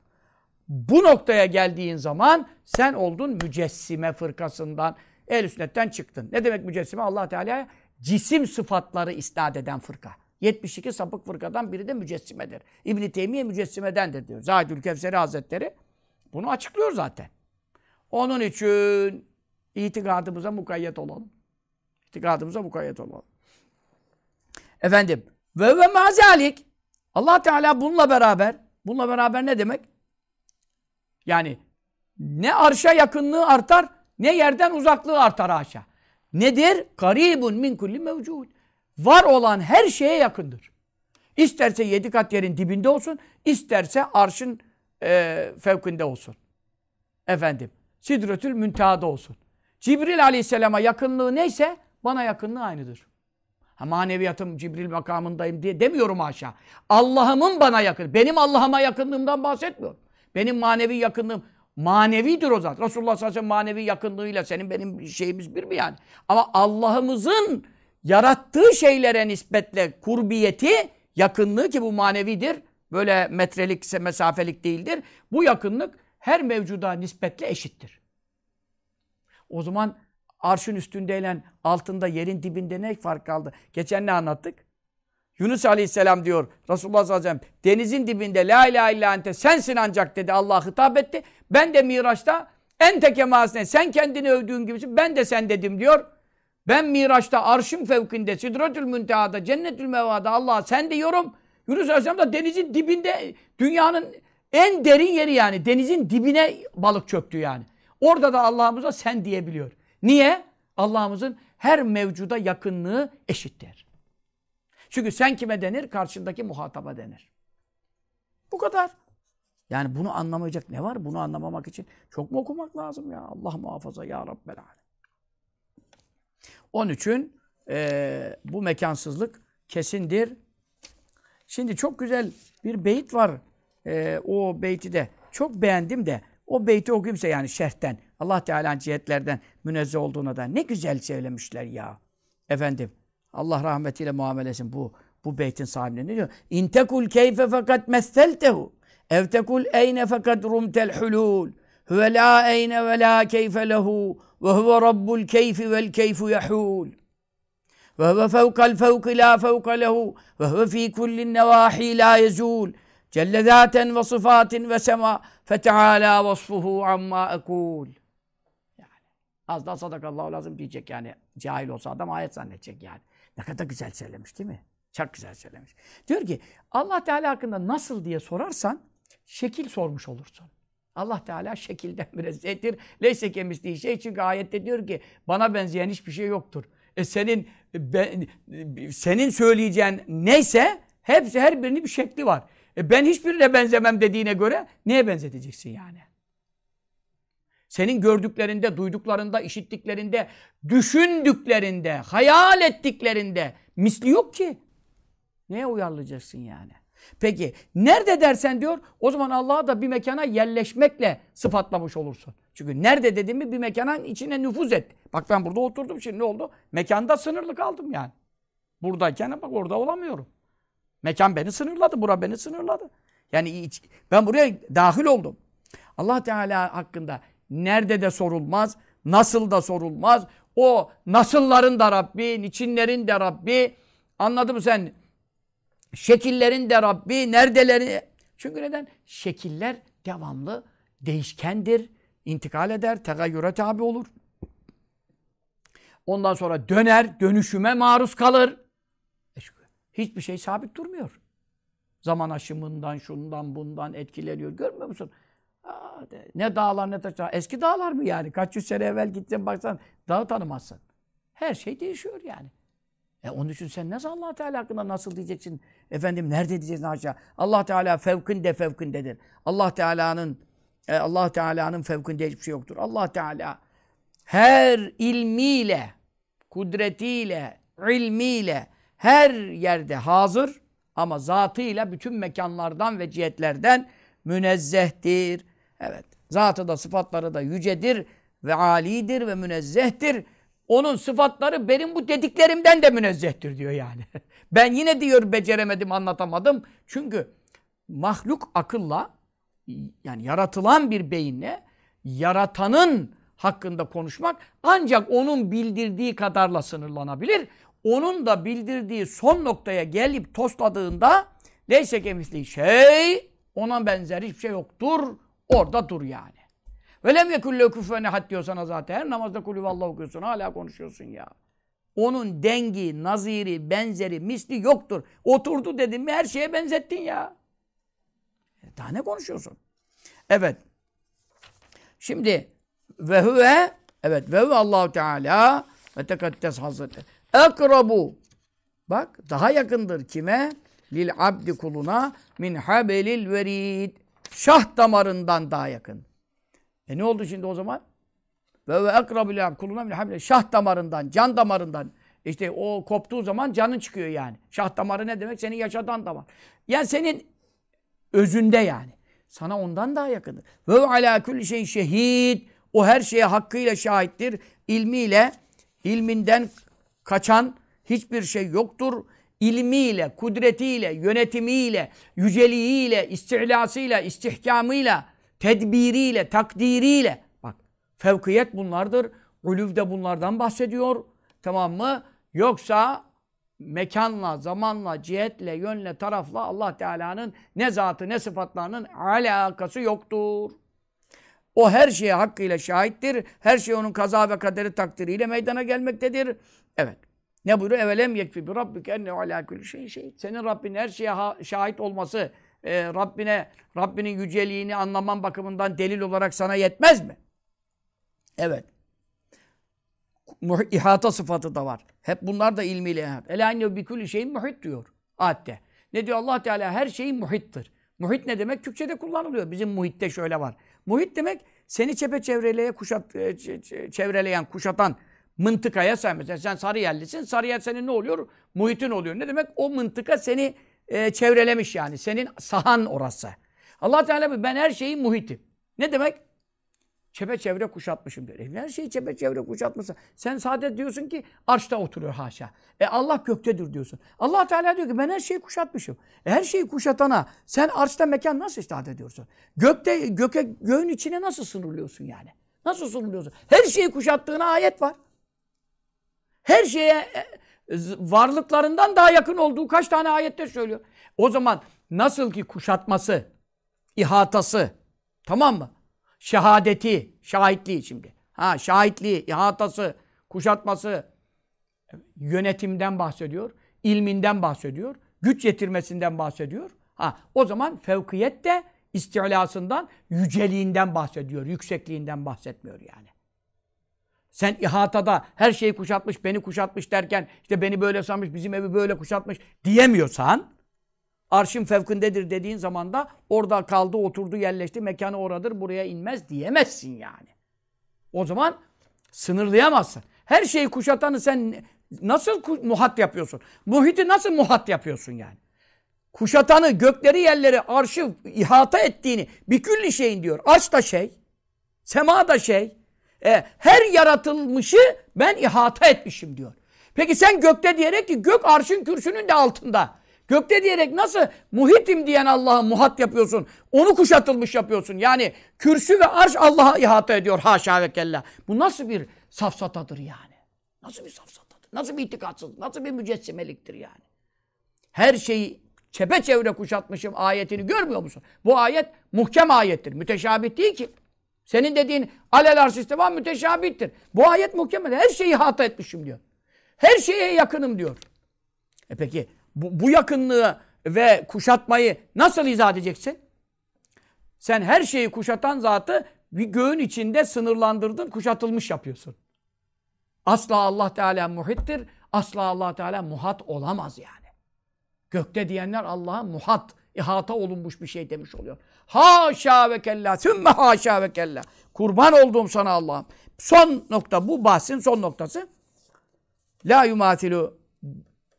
Bu noktaya geldiğin zaman sen oldun mücessime fırkasından, el sünnetten çıktın. Ne demek mücessime? Allah Teala'ya cisim sıfatları isnat eden fırka. 72 sapık fırkadan biri de mücessimedir. İbn-i Teymiye mücessimedendir diyor. Zahidül Kevseri Hazretleri bunu açıklıyor zaten. Onun için itikadımıza mukayyet olalım. İtikadımıza mukayyet olalım. Efendim ve ve mazalik Allah Teala bununla beraber bununla beraber ne demek? Yani ne arşa yakınlığı artar ne yerden uzaklığı artar haşa. Nedir? Karibun min kulli mevcud. Var olan her şeye yakındır. İsterse yedi kat yerin dibinde olsun, isterse arşın e, fevkinde olsun. Efendim, Sidretül Münteha'da olsun. Cibril Aleyhisselam'a yakınlığı neyse bana yakınlığı aynıdır. Ha, maneviyatım Cibril makamındayım diye demiyorum haşa. Allah'ımın bana yakın. Benim Allah'ıma yakınlığımdan bahsetmiyorum. Benim manevi yakınlığım manevidir o zaten. Resulullah sallallahu aleyhi ve sellem manevi yakınlığıyla senin benim şeyimiz bir mi yani? Ama Allah'ımızın yarattığı şeylere nispetle kurbiyeti, yakınlığı ki bu manevidir. Böyle metrelik, mesafelik değildir. Bu yakınlık her mevcuda nispetle eşittir. O zaman arşın üstündeyle altında yerin dibinde ne fark kaldı? Geçen ne anlattık? Yunus Aleyhisselam diyor Resulullah sallallahu aleyhi ve sellem denizin dibinde la ilahe illa ente sensin ancak dedi Allah hitap etti. Ben de Miraç'ta en tekemasine sen kendini övdüğün gibisin ben de sen dedim diyor. Ben Miraç'ta arşın fevkinde Sidretül Münteha'da Cennetül Meva'da Allah sen diyorum. Yunus Aleyhisselam da denizin dibinde dünyanın en derin yeri yani denizin dibine balık çöktü yani. Orada da Allah'ımıza sen diyebiliyor. Niye? Allah'ımızın her mevcuda yakınlığı eşittir. Çünkü sen kime denir? Karşındaki muhataba denir. Bu kadar. Yani bunu anlamayacak ne var? Bunu anlamamak için çok mu okumak lazım ya? Allah muhafaza ya Rabbel alem. Onun için e, bu mekansızlık kesindir. Şimdi çok güzel bir beyit var. E, o beyti de çok beğendim de o beyti okuyayım size yani şerhten. Allah Teala'nın cihetlerden münezzeh olduğuna da ne güzel söylemişler ya. Efendim Allah rahmetiyle muamelesin bu bu beytin sahibine ne diyor? İntekul keyfe fakat mesteltehu. Ev tekul eyne fakat rumtel hulul. Huve la eyne ve la keyfe lehu. Ve huve rabbul keyfi vel keyfu yahul. Ve huve fevkal fevki la fevke lehu. Ve huve fi kullin nevahi la yezul. Celle zaten ve sıfatin ve sema. Feteala vasfuhu amma ekul. Az da sadakallahu lazım diyecek yani. Cahil olsa adam ayet zannedecek yani. Ne kadar güzel söylemiş değil mi? Çok güzel söylemiş. Diyor ki Allah Teala hakkında nasıl diye sorarsan şekil sormuş olursun. Allah Teala şekilden münezzehtir. Leyse kemisliği şey çünkü ayette diyor ki bana benzeyen hiçbir şey yoktur. E senin ben, senin söyleyeceğin neyse hepsi her birinin bir şekli var. E ben hiçbirine benzemem dediğine göre neye benzeteceksin yani? Senin gördüklerinde, duyduklarında, işittiklerinde, düşündüklerinde, hayal ettiklerinde misli yok ki. Neye uyarlayacaksın yani? Peki nerede dersen diyor o zaman Allah'a da bir mekana yerleşmekle sıfatlamış olursun. Çünkü nerede dediğimi bir mekanın içine nüfuz et. Bak ben burada oturdum şimdi ne oldu? Mekanda sınırlı kaldım yani. Buradayken bak orada olamıyorum. Mekan beni sınırladı, bura beni sınırladı. Yani iç, ben buraya dahil oldum. Allah Teala hakkında nerede de sorulmaz, nasıl da sorulmaz. O nasılların da Rabbi, niçinlerin de Rabbi. Anladın mı sen? Şekillerin de Rabbi, neredeleri? Çünkü neden? Şekiller devamlı değişkendir, intikal eder, tegayyüre tabi olur. Ondan sonra döner, dönüşüme maruz kalır. E hiçbir şey sabit durmuyor. Zaman aşımından, şundan, bundan etkileniyor. Görmüyor musun? Ne dağlar ne taşlar. Eski dağlar mı yani? Kaç yüz sene evvel gitsen baksan dağı tanımazsın. Her şey değişiyor yani. E onun için sen nasıl allah Teala hakkında nasıl diyeceksin? Efendim nerede diyeceksin aşağı? allah Teala fevkinde fevkindedir. Allah Teala'nın e, Allah Teala'nın fevkinde hiçbir şey yoktur. Allah Teala her ilmiyle, kudretiyle, ilmiyle her yerde hazır ama zatıyla bütün mekanlardan ve cihetlerden münezzehtir. Evet. Zatı da sıfatları da yücedir ve alidir ve münezzehtir. Onun sıfatları benim bu dediklerimden de münezzehtir diyor yani. ben yine diyor beceremedim, anlatamadım. Çünkü mahluk akılla yani yaratılan bir beyinle yaratanın hakkında konuşmak ancak onun bildirdiği kadarla sınırlanabilir. Onun da bildirdiği son noktaya gelip tosladığında neyse kemisli şey ona benzer hiçbir şey yoktur. Orada dur yani. Ve lem yekullehu küfen ehad diyor sana zaten. Her namazda kulü vallahu okuyorsun. Hala konuşuyorsun ya. Onun dengi, naziri, benzeri, misli yoktur. Oturdu dedim mi her şeye benzettin ya. E, daha ne konuşuyorsun? Evet. Şimdi ve huve evet ve huve Allahu Teala ve tekaddes hazretleri. Ekrabu bak daha yakındır kime? Lil abdi kuluna min habelil verid. Şah damarından daha yakın. E ne oldu şimdi o zaman? Ve ve ekrabu kuluna min habelil şah damarından, can damarından. İşte o koptuğu zaman canın çıkıyor yani. Şah damarı ne demek? Senin yaşadan damar. Yani senin özünde yani. Sana ondan daha yakındır. Ve ala kulli şey şehit. O her şeye hakkıyla şahittir. İlmiyle, ilminden kaçan hiçbir şey yoktur. İlmiyle, kudretiyle, yönetimiyle, yüceliğiyle, istilasıyla, istihkamıyla, tedbiriyle, takdiriyle. Bak, fevkiyet bunlardır. Ulüv de bunlardan bahsediyor. Tamam mı? Yoksa mekanla, zamanla, cihetle, yönle, tarafla Allah Teala'nın ne zatı ne sıfatlarının alakası yoktur. O her şeye hakkıyla şahittir. Her şey onun kaza ve kaderi takdiriyle meydana gelmektedir. Evet. Ne buyuruyor? Evelem yekfi bi rabbike enne ala kulli şey şey. Senin Rabbin her şeye şahit olması, e, Rabbine Rabbinin yüceliğini anlaman bakımından delil olarak sana yetmez mi? Evet. İhata sıfatı da var. Hep bunlar da ilmiyle ihat. Ela inne bi kulli şeyin muhit diyor ayette. Ne diyor Allah Teala? Her şeyin muhittir. Muhit ne demek? Türkçede kullanılıyor. Bizim muhitte şöyle var. Muhit demek seni çepeçevreleye kuşat, e, çevreleyen, kuşatan mıntıkaya sen mesela sen Sarıyerlisin. Sarıyer senin ne oluyor? Muhitin oluyor. Ne demek? O mıntıka seni e, çevrelemiş yani. Senin sahan orası. Allah Teala ben her şeyin muhitim. Ne demek? Çepeçevre kuşatmışım diyor. E her şeyi çepeçevre kuşatmışsın. Sen sadece diyorsun ki arşta oturuyor haşa. E Allah göktedir diyorsun. Allah Teala diyor ki ben her şeyi kuşatmışım. E her şeyi kuşatana sen arşta mekan nasıl istat ediyorsun? Gökte, göke, göğün içine nasıl sınırlıyorsun yani? Nasıl sınırlıyorsun? Her şeyi kuşattığına ayet var. Her şeye z- varlıklarından daha yakın olduğu kaç tane ayette söylüyor. O zaman nasıl ki kuşatması, ihatası, tamam mı? Şehadeti, şahitliği şimdi. Ha şahitliği, ihatası, kuşatması, yönetimden bahsediyor, ilminden bahsediyor, güç yetirmesinden bahsediyor. Ha o zaman fevkiyet de istilasından, yüceliğinden bahsediyor, yüksekliğinden bahsetmiyor yani. Sen ihatada her şeyi kuşatmış, beni kuşatmış derken işte beni böyle sanmış, bizim evi böyle kuşatmış diyemiyorsan arşın fevkindedir dediğin zaman da orada kaldı, oturdu, yerleşti, mekanı oradır, buraya inmez diyemezsin yani. O zaman sınırlayamazsın. Her şeyi kuşatanı sen nasıl muhat yapıyorsun? Muhiti nasıl muhat yapıyorsun yani? Kuşatanı, gökleri, yerleri, arşı ihata ettiğini bir külli şeyin diyor. Arş da şey, sema da şey. E, her yaratılmışı ben ihata etmişim diyor. Peki sen gökte diyerek ki gök arşın kürsünün de altında. Gökte diyerek nasıl muhitim diyen Allah'a muhat yapıyorsun? Onu kuşatılmış yapıyorsun. Yani kürsü ve arş Allah'a ihata ediyor haşa ve kella. Bu nasıl bir safsatadır yani? Nasıl bir safsatadır? Nasıl bir itikatsızlık? Nasıl bir mücessimeliktir yani? Her şeyi çepeçevre kuşatmışım ayetini görmüyor musun? Bu ayet muhkem ayettir. Müteşabih değil ki. Senin dediğin alel arş istiva müteşabihtir. Bu ayet muhkem. Her şeyi ihata etmişim diyor. Her şeye yakınım diyor. E peki bu, bu yakınlığı ve kuşatmayı nasıl izah edeceksin? Sen her şeyi kuşatan zatı bir göğün içinde sınırlandırdın, kuşatılmış yapıyorsun. Asla Allah Teala muhittir. Asla Allah Teala muhat olamaz yani. Gökte diyenler Allah'a muhat, ihata olunmuş bir şey demiş oluyor. Haşa ve kella, sümme haşa ve kella. Kurban olduğum sana Allah'ım. Son nokta bu bahsin son noktası. La yumatilu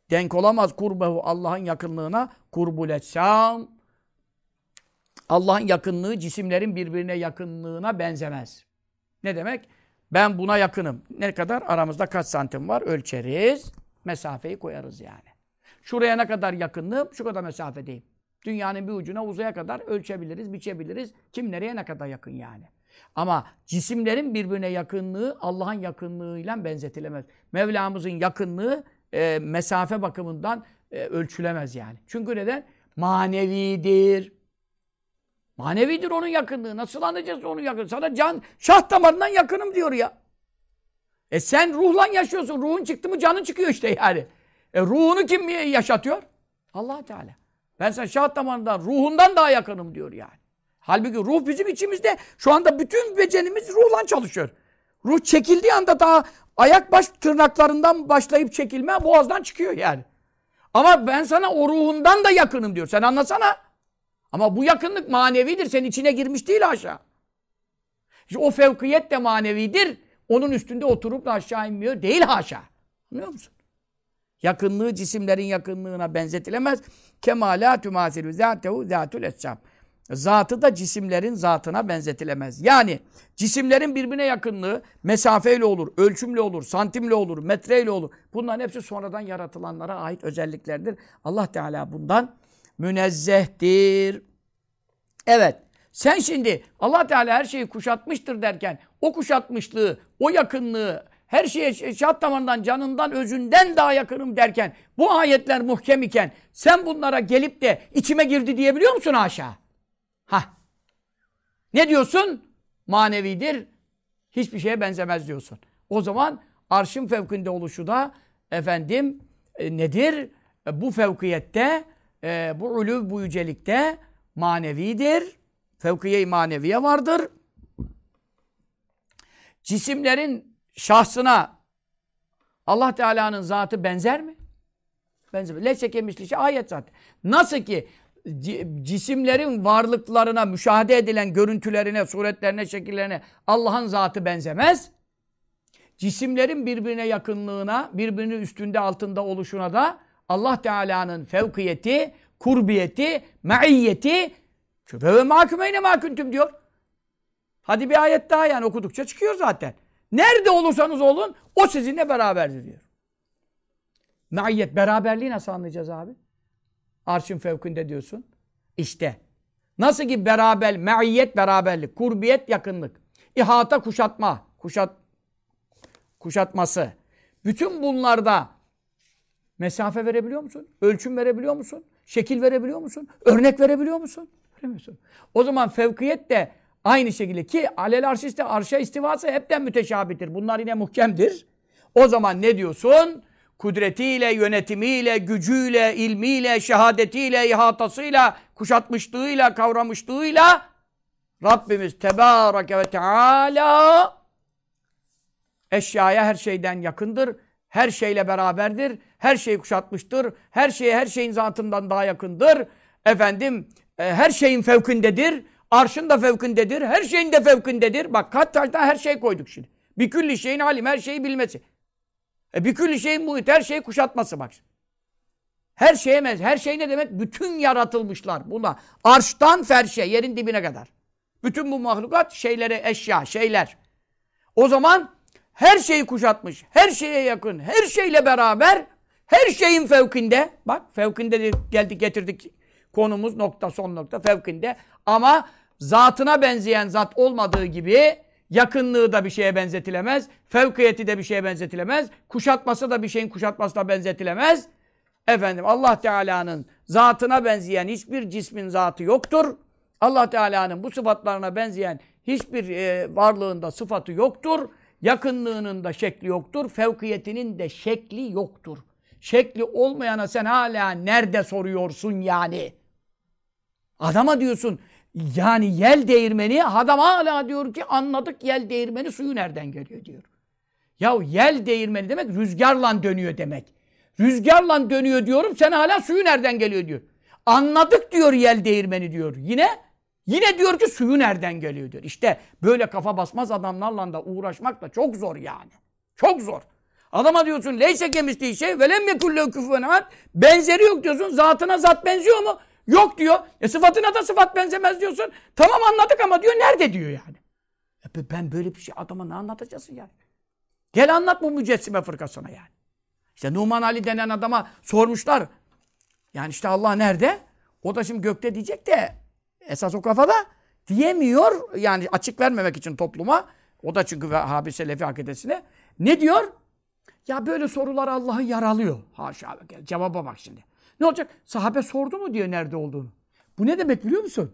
denk olamaz kurbehu Allah'ın yakınlığına kurbul etsam. Allah'ın yakınlığı cisimlerin birbirine yakınlığına benzemez. Ne demek? Ben buna yakınım. Ne kadar? Aramızda kaç santim var? Ölçeriz. Mesafeyi koyarız yani. Şuraya ne kadar yakınlığım? Şu kadar mesafedeyim. Dünyanın bir ucuna uzaya kadar ölçebiliriz, biçebiliriz. Kim nereye ne kadar yakın yani. Ama cisimlerin birbirine yakınlığı Allah'ın yakınlığıyla benzetilemez. Mevlamızın yakınlığı e, mesafe bakımından e, ölçülemez yani. Çünkü neden? Manevidir. Manevidir onun yakınlığı. Nasıl anlayacağız onun yakınlığı? Sana can, şah damarından yakınım diyor ya. E sen ruhla yaşıyorsun. Ruhun çıktı mı canın çıkıyor işte yani. E ruhunu kim yaşatıyor? allah Teala. Ben sana şah damarından, ruhundan daha yakınım diyor yani. Halbuki ruh bizim içimizde. Şu anda bütün becenimiz ruhla çalışıyor. Ruh çekildiği anda daha ayak baş tırnaklarından başlayıp çekilme boğazdan çıkıyor yani. Ama ben sana o ruhundan da yakınım diyor. Sen anlasana. Ama bu yakınlık manevidir. Senin içine girmiş değil aşağı. İşte o fevkiyet de manevidir. Onun üstünde oturup da aşağı inmiyor. Değil haşa. Anlıyor musun? Yakınlığı cisimlerin yakınlığına benzetilemez. Kemala tümasilü zâtehu zâtul etsam. Zatı da cisimlerin zatına benzetilemez. Yani cisimlerin birbirine yakınlığı mesafeyle olur, ölçümle olur, santimle olur, metreyle olur. Bunların hepsi sonradan yaratılanlara ait özelliklerdir. Allah Teala bundan münezzehtir. Evet. Sen şimdi Allah Teala her şeyi kuşatmıştır derken o kuşatmışlığı, o yakınlığı, her şeye şat damarından, canından, özünden daha yakınım derken bu ayetler muhkem iken sen bunlara gelip de içime girdi diyebiliyor musun haşa? Ha. Ne diyorsun? Manevidir. Hiçbir şeye benzemez diyorsun. O zaman arşın fevkinde oluşu da efendim e, nedir? E, bu fevkiyette, e, bu ulûv, bu yücelikte manevidir. Fevkiye-i maneviye vardır. Cisimlerin şahsına Allah Teala'nın zatı benzer mi? Benzer. Leçeke misli ayet zaten. Nasıl ki cisimlerin varlıklarına, müşahede edilen görüntülerine, suretlerine, şekillerine Allah'ın zatı benzemez. Cisimlerin birbirine yakınlığına, birbirinin üstünde altında oluşuna da Allah Teala'nın fevkiyeti, kurbiyeti, maiyyeti kübe ve mahkümeyne mahküntüm diyor. Hadi bir ayet daha yani okudukça çıkıyor zaten. Nerede olursanız olun o sizinle beraberdir diyor. Maiyet beraberliği nasıl anlayacağız abi? Arşın fevkinde diyorsun. İşte. Nasıl ki beraber, meiyet beraberlik, kurbiyet yakınlık, ihata kuşatma, kuşat kuşatması. Bütün bunlarda Mesafe verebiliyor musun? Ölçüm verebiliyor musun? Şekil verebiliyor musun? Örnek verebiliyor musun? Veremiyorsun. O zaman fevkiyet de aynı şekilde ki alel arşiste arşa istivası hepten müteşabitir. Bunlar yine muhkemdir. O zaman ne diyorsun? Kudretiyle, yönetimiyle, gücüyle, ilmiyle, şehadetiyle, ihatasıyla, kuşatmışlığıyla, kavramışlığıyla Rabbimiz Tebareke ve Teala eşyaya her şeyden yakındır. Her şeyle beraberdir. Her şeyi kuşatmıştır. Her şeye her şeyin zatından daha yakındır. Efendim e, her şeyin fevkindedir. Arşın da fevkindedir. Her şeyin de fevkindedir. Bak kat taştan her şey koyduk şimdi. Bir külli şeyin alim her şeyi bilmesi. E, bir külli şeyin muhit her şeyi kuşatması bak. Her şeye mez. Her şey ne demek? Bütün yaratılmışlar. Buna arştan ferşe yerin dibine kadar. Bütün bu mahlukat şeylere eşya, şeyler. O zaman her şeyi kuşatmış, her şeye yakın, her şeyle beraber, her şeyin fevkinde. Bak fevkinde de geldik getirdik konumuz nokta son nokta fevkinde. Ama zatına benzeyen zat olmadığı gibi yakınlığı da bir şeye benzetilemez. Fevkiyeti de bir şeye benzetilemez. Kuşatması da bir şeyin kuşatması da benzetilemez. Efendim Allah Teala'nın zatına benzeyen hiçbir cismin zatı yoktur. Allah Teala'nın bu sıfatlarına benzeyen hiçbir e, varlığında sıfatı yoktur. Yakınlığının da şekli yoktur. Fevkiyetinin de şekli yoktur. Şekli olmayana sen hala nerede soruyorsun yani? Adama diyorsun yani yel değirmeni adam hala diyor ki anladık yel değirmeni suyu nereden geliyor diyor. Ya yel değirmeni demek rüzgarla dönüyor demek. Rüzgarla dönüyor diyorum sen hala suyu nereden geliyor diyor. Anladık diyor yel değirmeni diyor. Yine yine diyor ki suyu nereden geliyor diyor. İşte böyle kafa basmaz adamlarla da uğraşmak da çok zor yani. Çok zor. Adama diyorsun leyse kemisliği şey velem yekullehu küfüven ahad. Benzeri yok diyorsun. Zatına zat benziyor mu? Yok diyor. E sıfatına da sıfat benzemez diyorsun. Tamam anladık ama diyor nerede diyor yani. E ben böyle bir şey adama ne anlatacaksın yani? Gel anlat bu mücessime fırkasına yani. İşte Numan Ali denen adama sormuşlar. Yani işte Allah nerede? O da şimdi gökte diyecek de esas o kafada diyemiyor. Yani açık vermemek için topluma. O da çünkü Vehhabi Selefi akidesine. Ne diyor? Ya böyle sorular Allah'ı yaralıyor. Haşa gel cevaba bak şimdi. Ne olacak? Sahabe sordu mu diyor nerede olduğunu. Bu ne demek biliyor musun?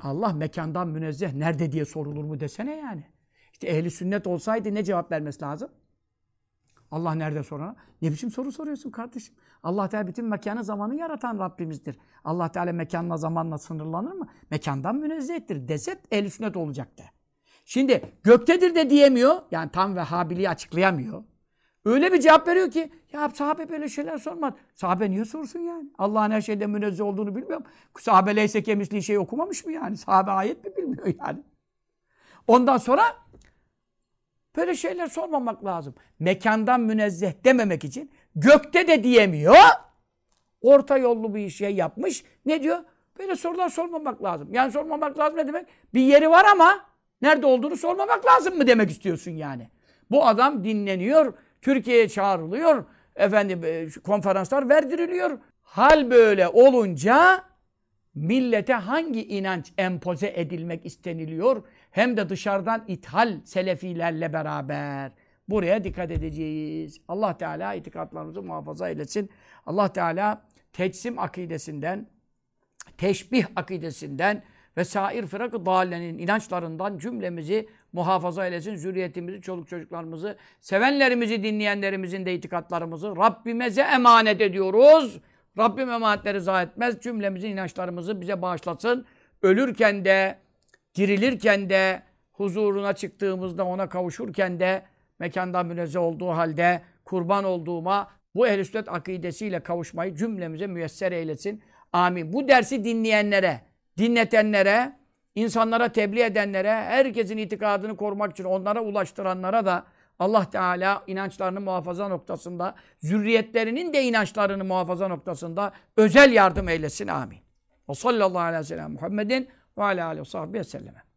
Allah mekandan münezzeh nerede diye sorulur mu desene yani. İşte ehli sünnet olsaydı ne cevap vermesi lazım? Allah nerede sorana? Ne biçim soru soruyorsun kardeşim? Allah Teala bütün mekanı zamanı yaratan Rabbimizdir. Allah Teala mekanla zamanla sınırlanır mı? Mekandan münezzehtir. Deset ehl sünnet olacak de. Şimdi göktedir de diyemiyor. Yani tam Vehhabiliği açıklayamıyor. Öyle bir cevap veriyor ki ya sahabe böyle şeyler sormaz. Sahabe niye sorsun yani? Allah'ın her şeyde münezzeh olduğunu bilmiyor mu? Sahabe leyse kemisliği şey okumamış mı yani? Sahabe ayet mi bilmiyor yani? Ondan sonra böyle şeyler sormamak lazım. Mekandan münezzeh dememek için gökte de diyemiyor. Orta yollu bir şey yapmış. Ne diyor? Böyle sorular sormamak lazım. Yani sormamak lazım ne demek? Bir yeri var ama nerede olduğunu sormamak lazım mı demek istiyorsun yani? Bu adam dinleniyor Türkiye'ye çağrılıyor. Efendim e, konferanslar verdiriliyor. Hal böyle olunca millete hangi inanç empoze edilmek isteniliyor? Hem de dışarıdan ithal selefilerle beraber. Buraya dikkat edeceğiz. Allah Teala itikatlarımızı muhafaza eylesin. Allah Teala tecsim akidesinden, teşbih akidesinden ve sair fırak-ı dâlenin inançlarından cümlemizi muhafaza eylesin. Zürriyetimizi, çoluk çocuklarımızı, sevenlerimizi, dinleyenlerimizin de itikatlarımızı Rabbimize emanet ediyoruz. Rabbim emanetleri zayi etmez. Cümlemizin inançlarımızı bize bağışlasın. Ölürken de, dirilirken de, huzuruna çıktığımızda ona kavuşurken de, mekandan münezzeh olduğu halde kurban olduğuma bu sünnet akidesiyle kavuşmayı cümlemize müyesser eylesin. Amin. Bu dersi dinleyenlere, dinletenlere, insanlara tebliğ edenlere, herkesin itikadını korumak için onlara ulaştıranlara da Allah Teala inançlarını muhafaza noktasında, zürriyetlerinin de inançlarını muhafaza noktasında özel yardım eylesin. Amin. Ve sallallahu aleyhi ve sellem Muhammedin ve aleyhi ve sellem.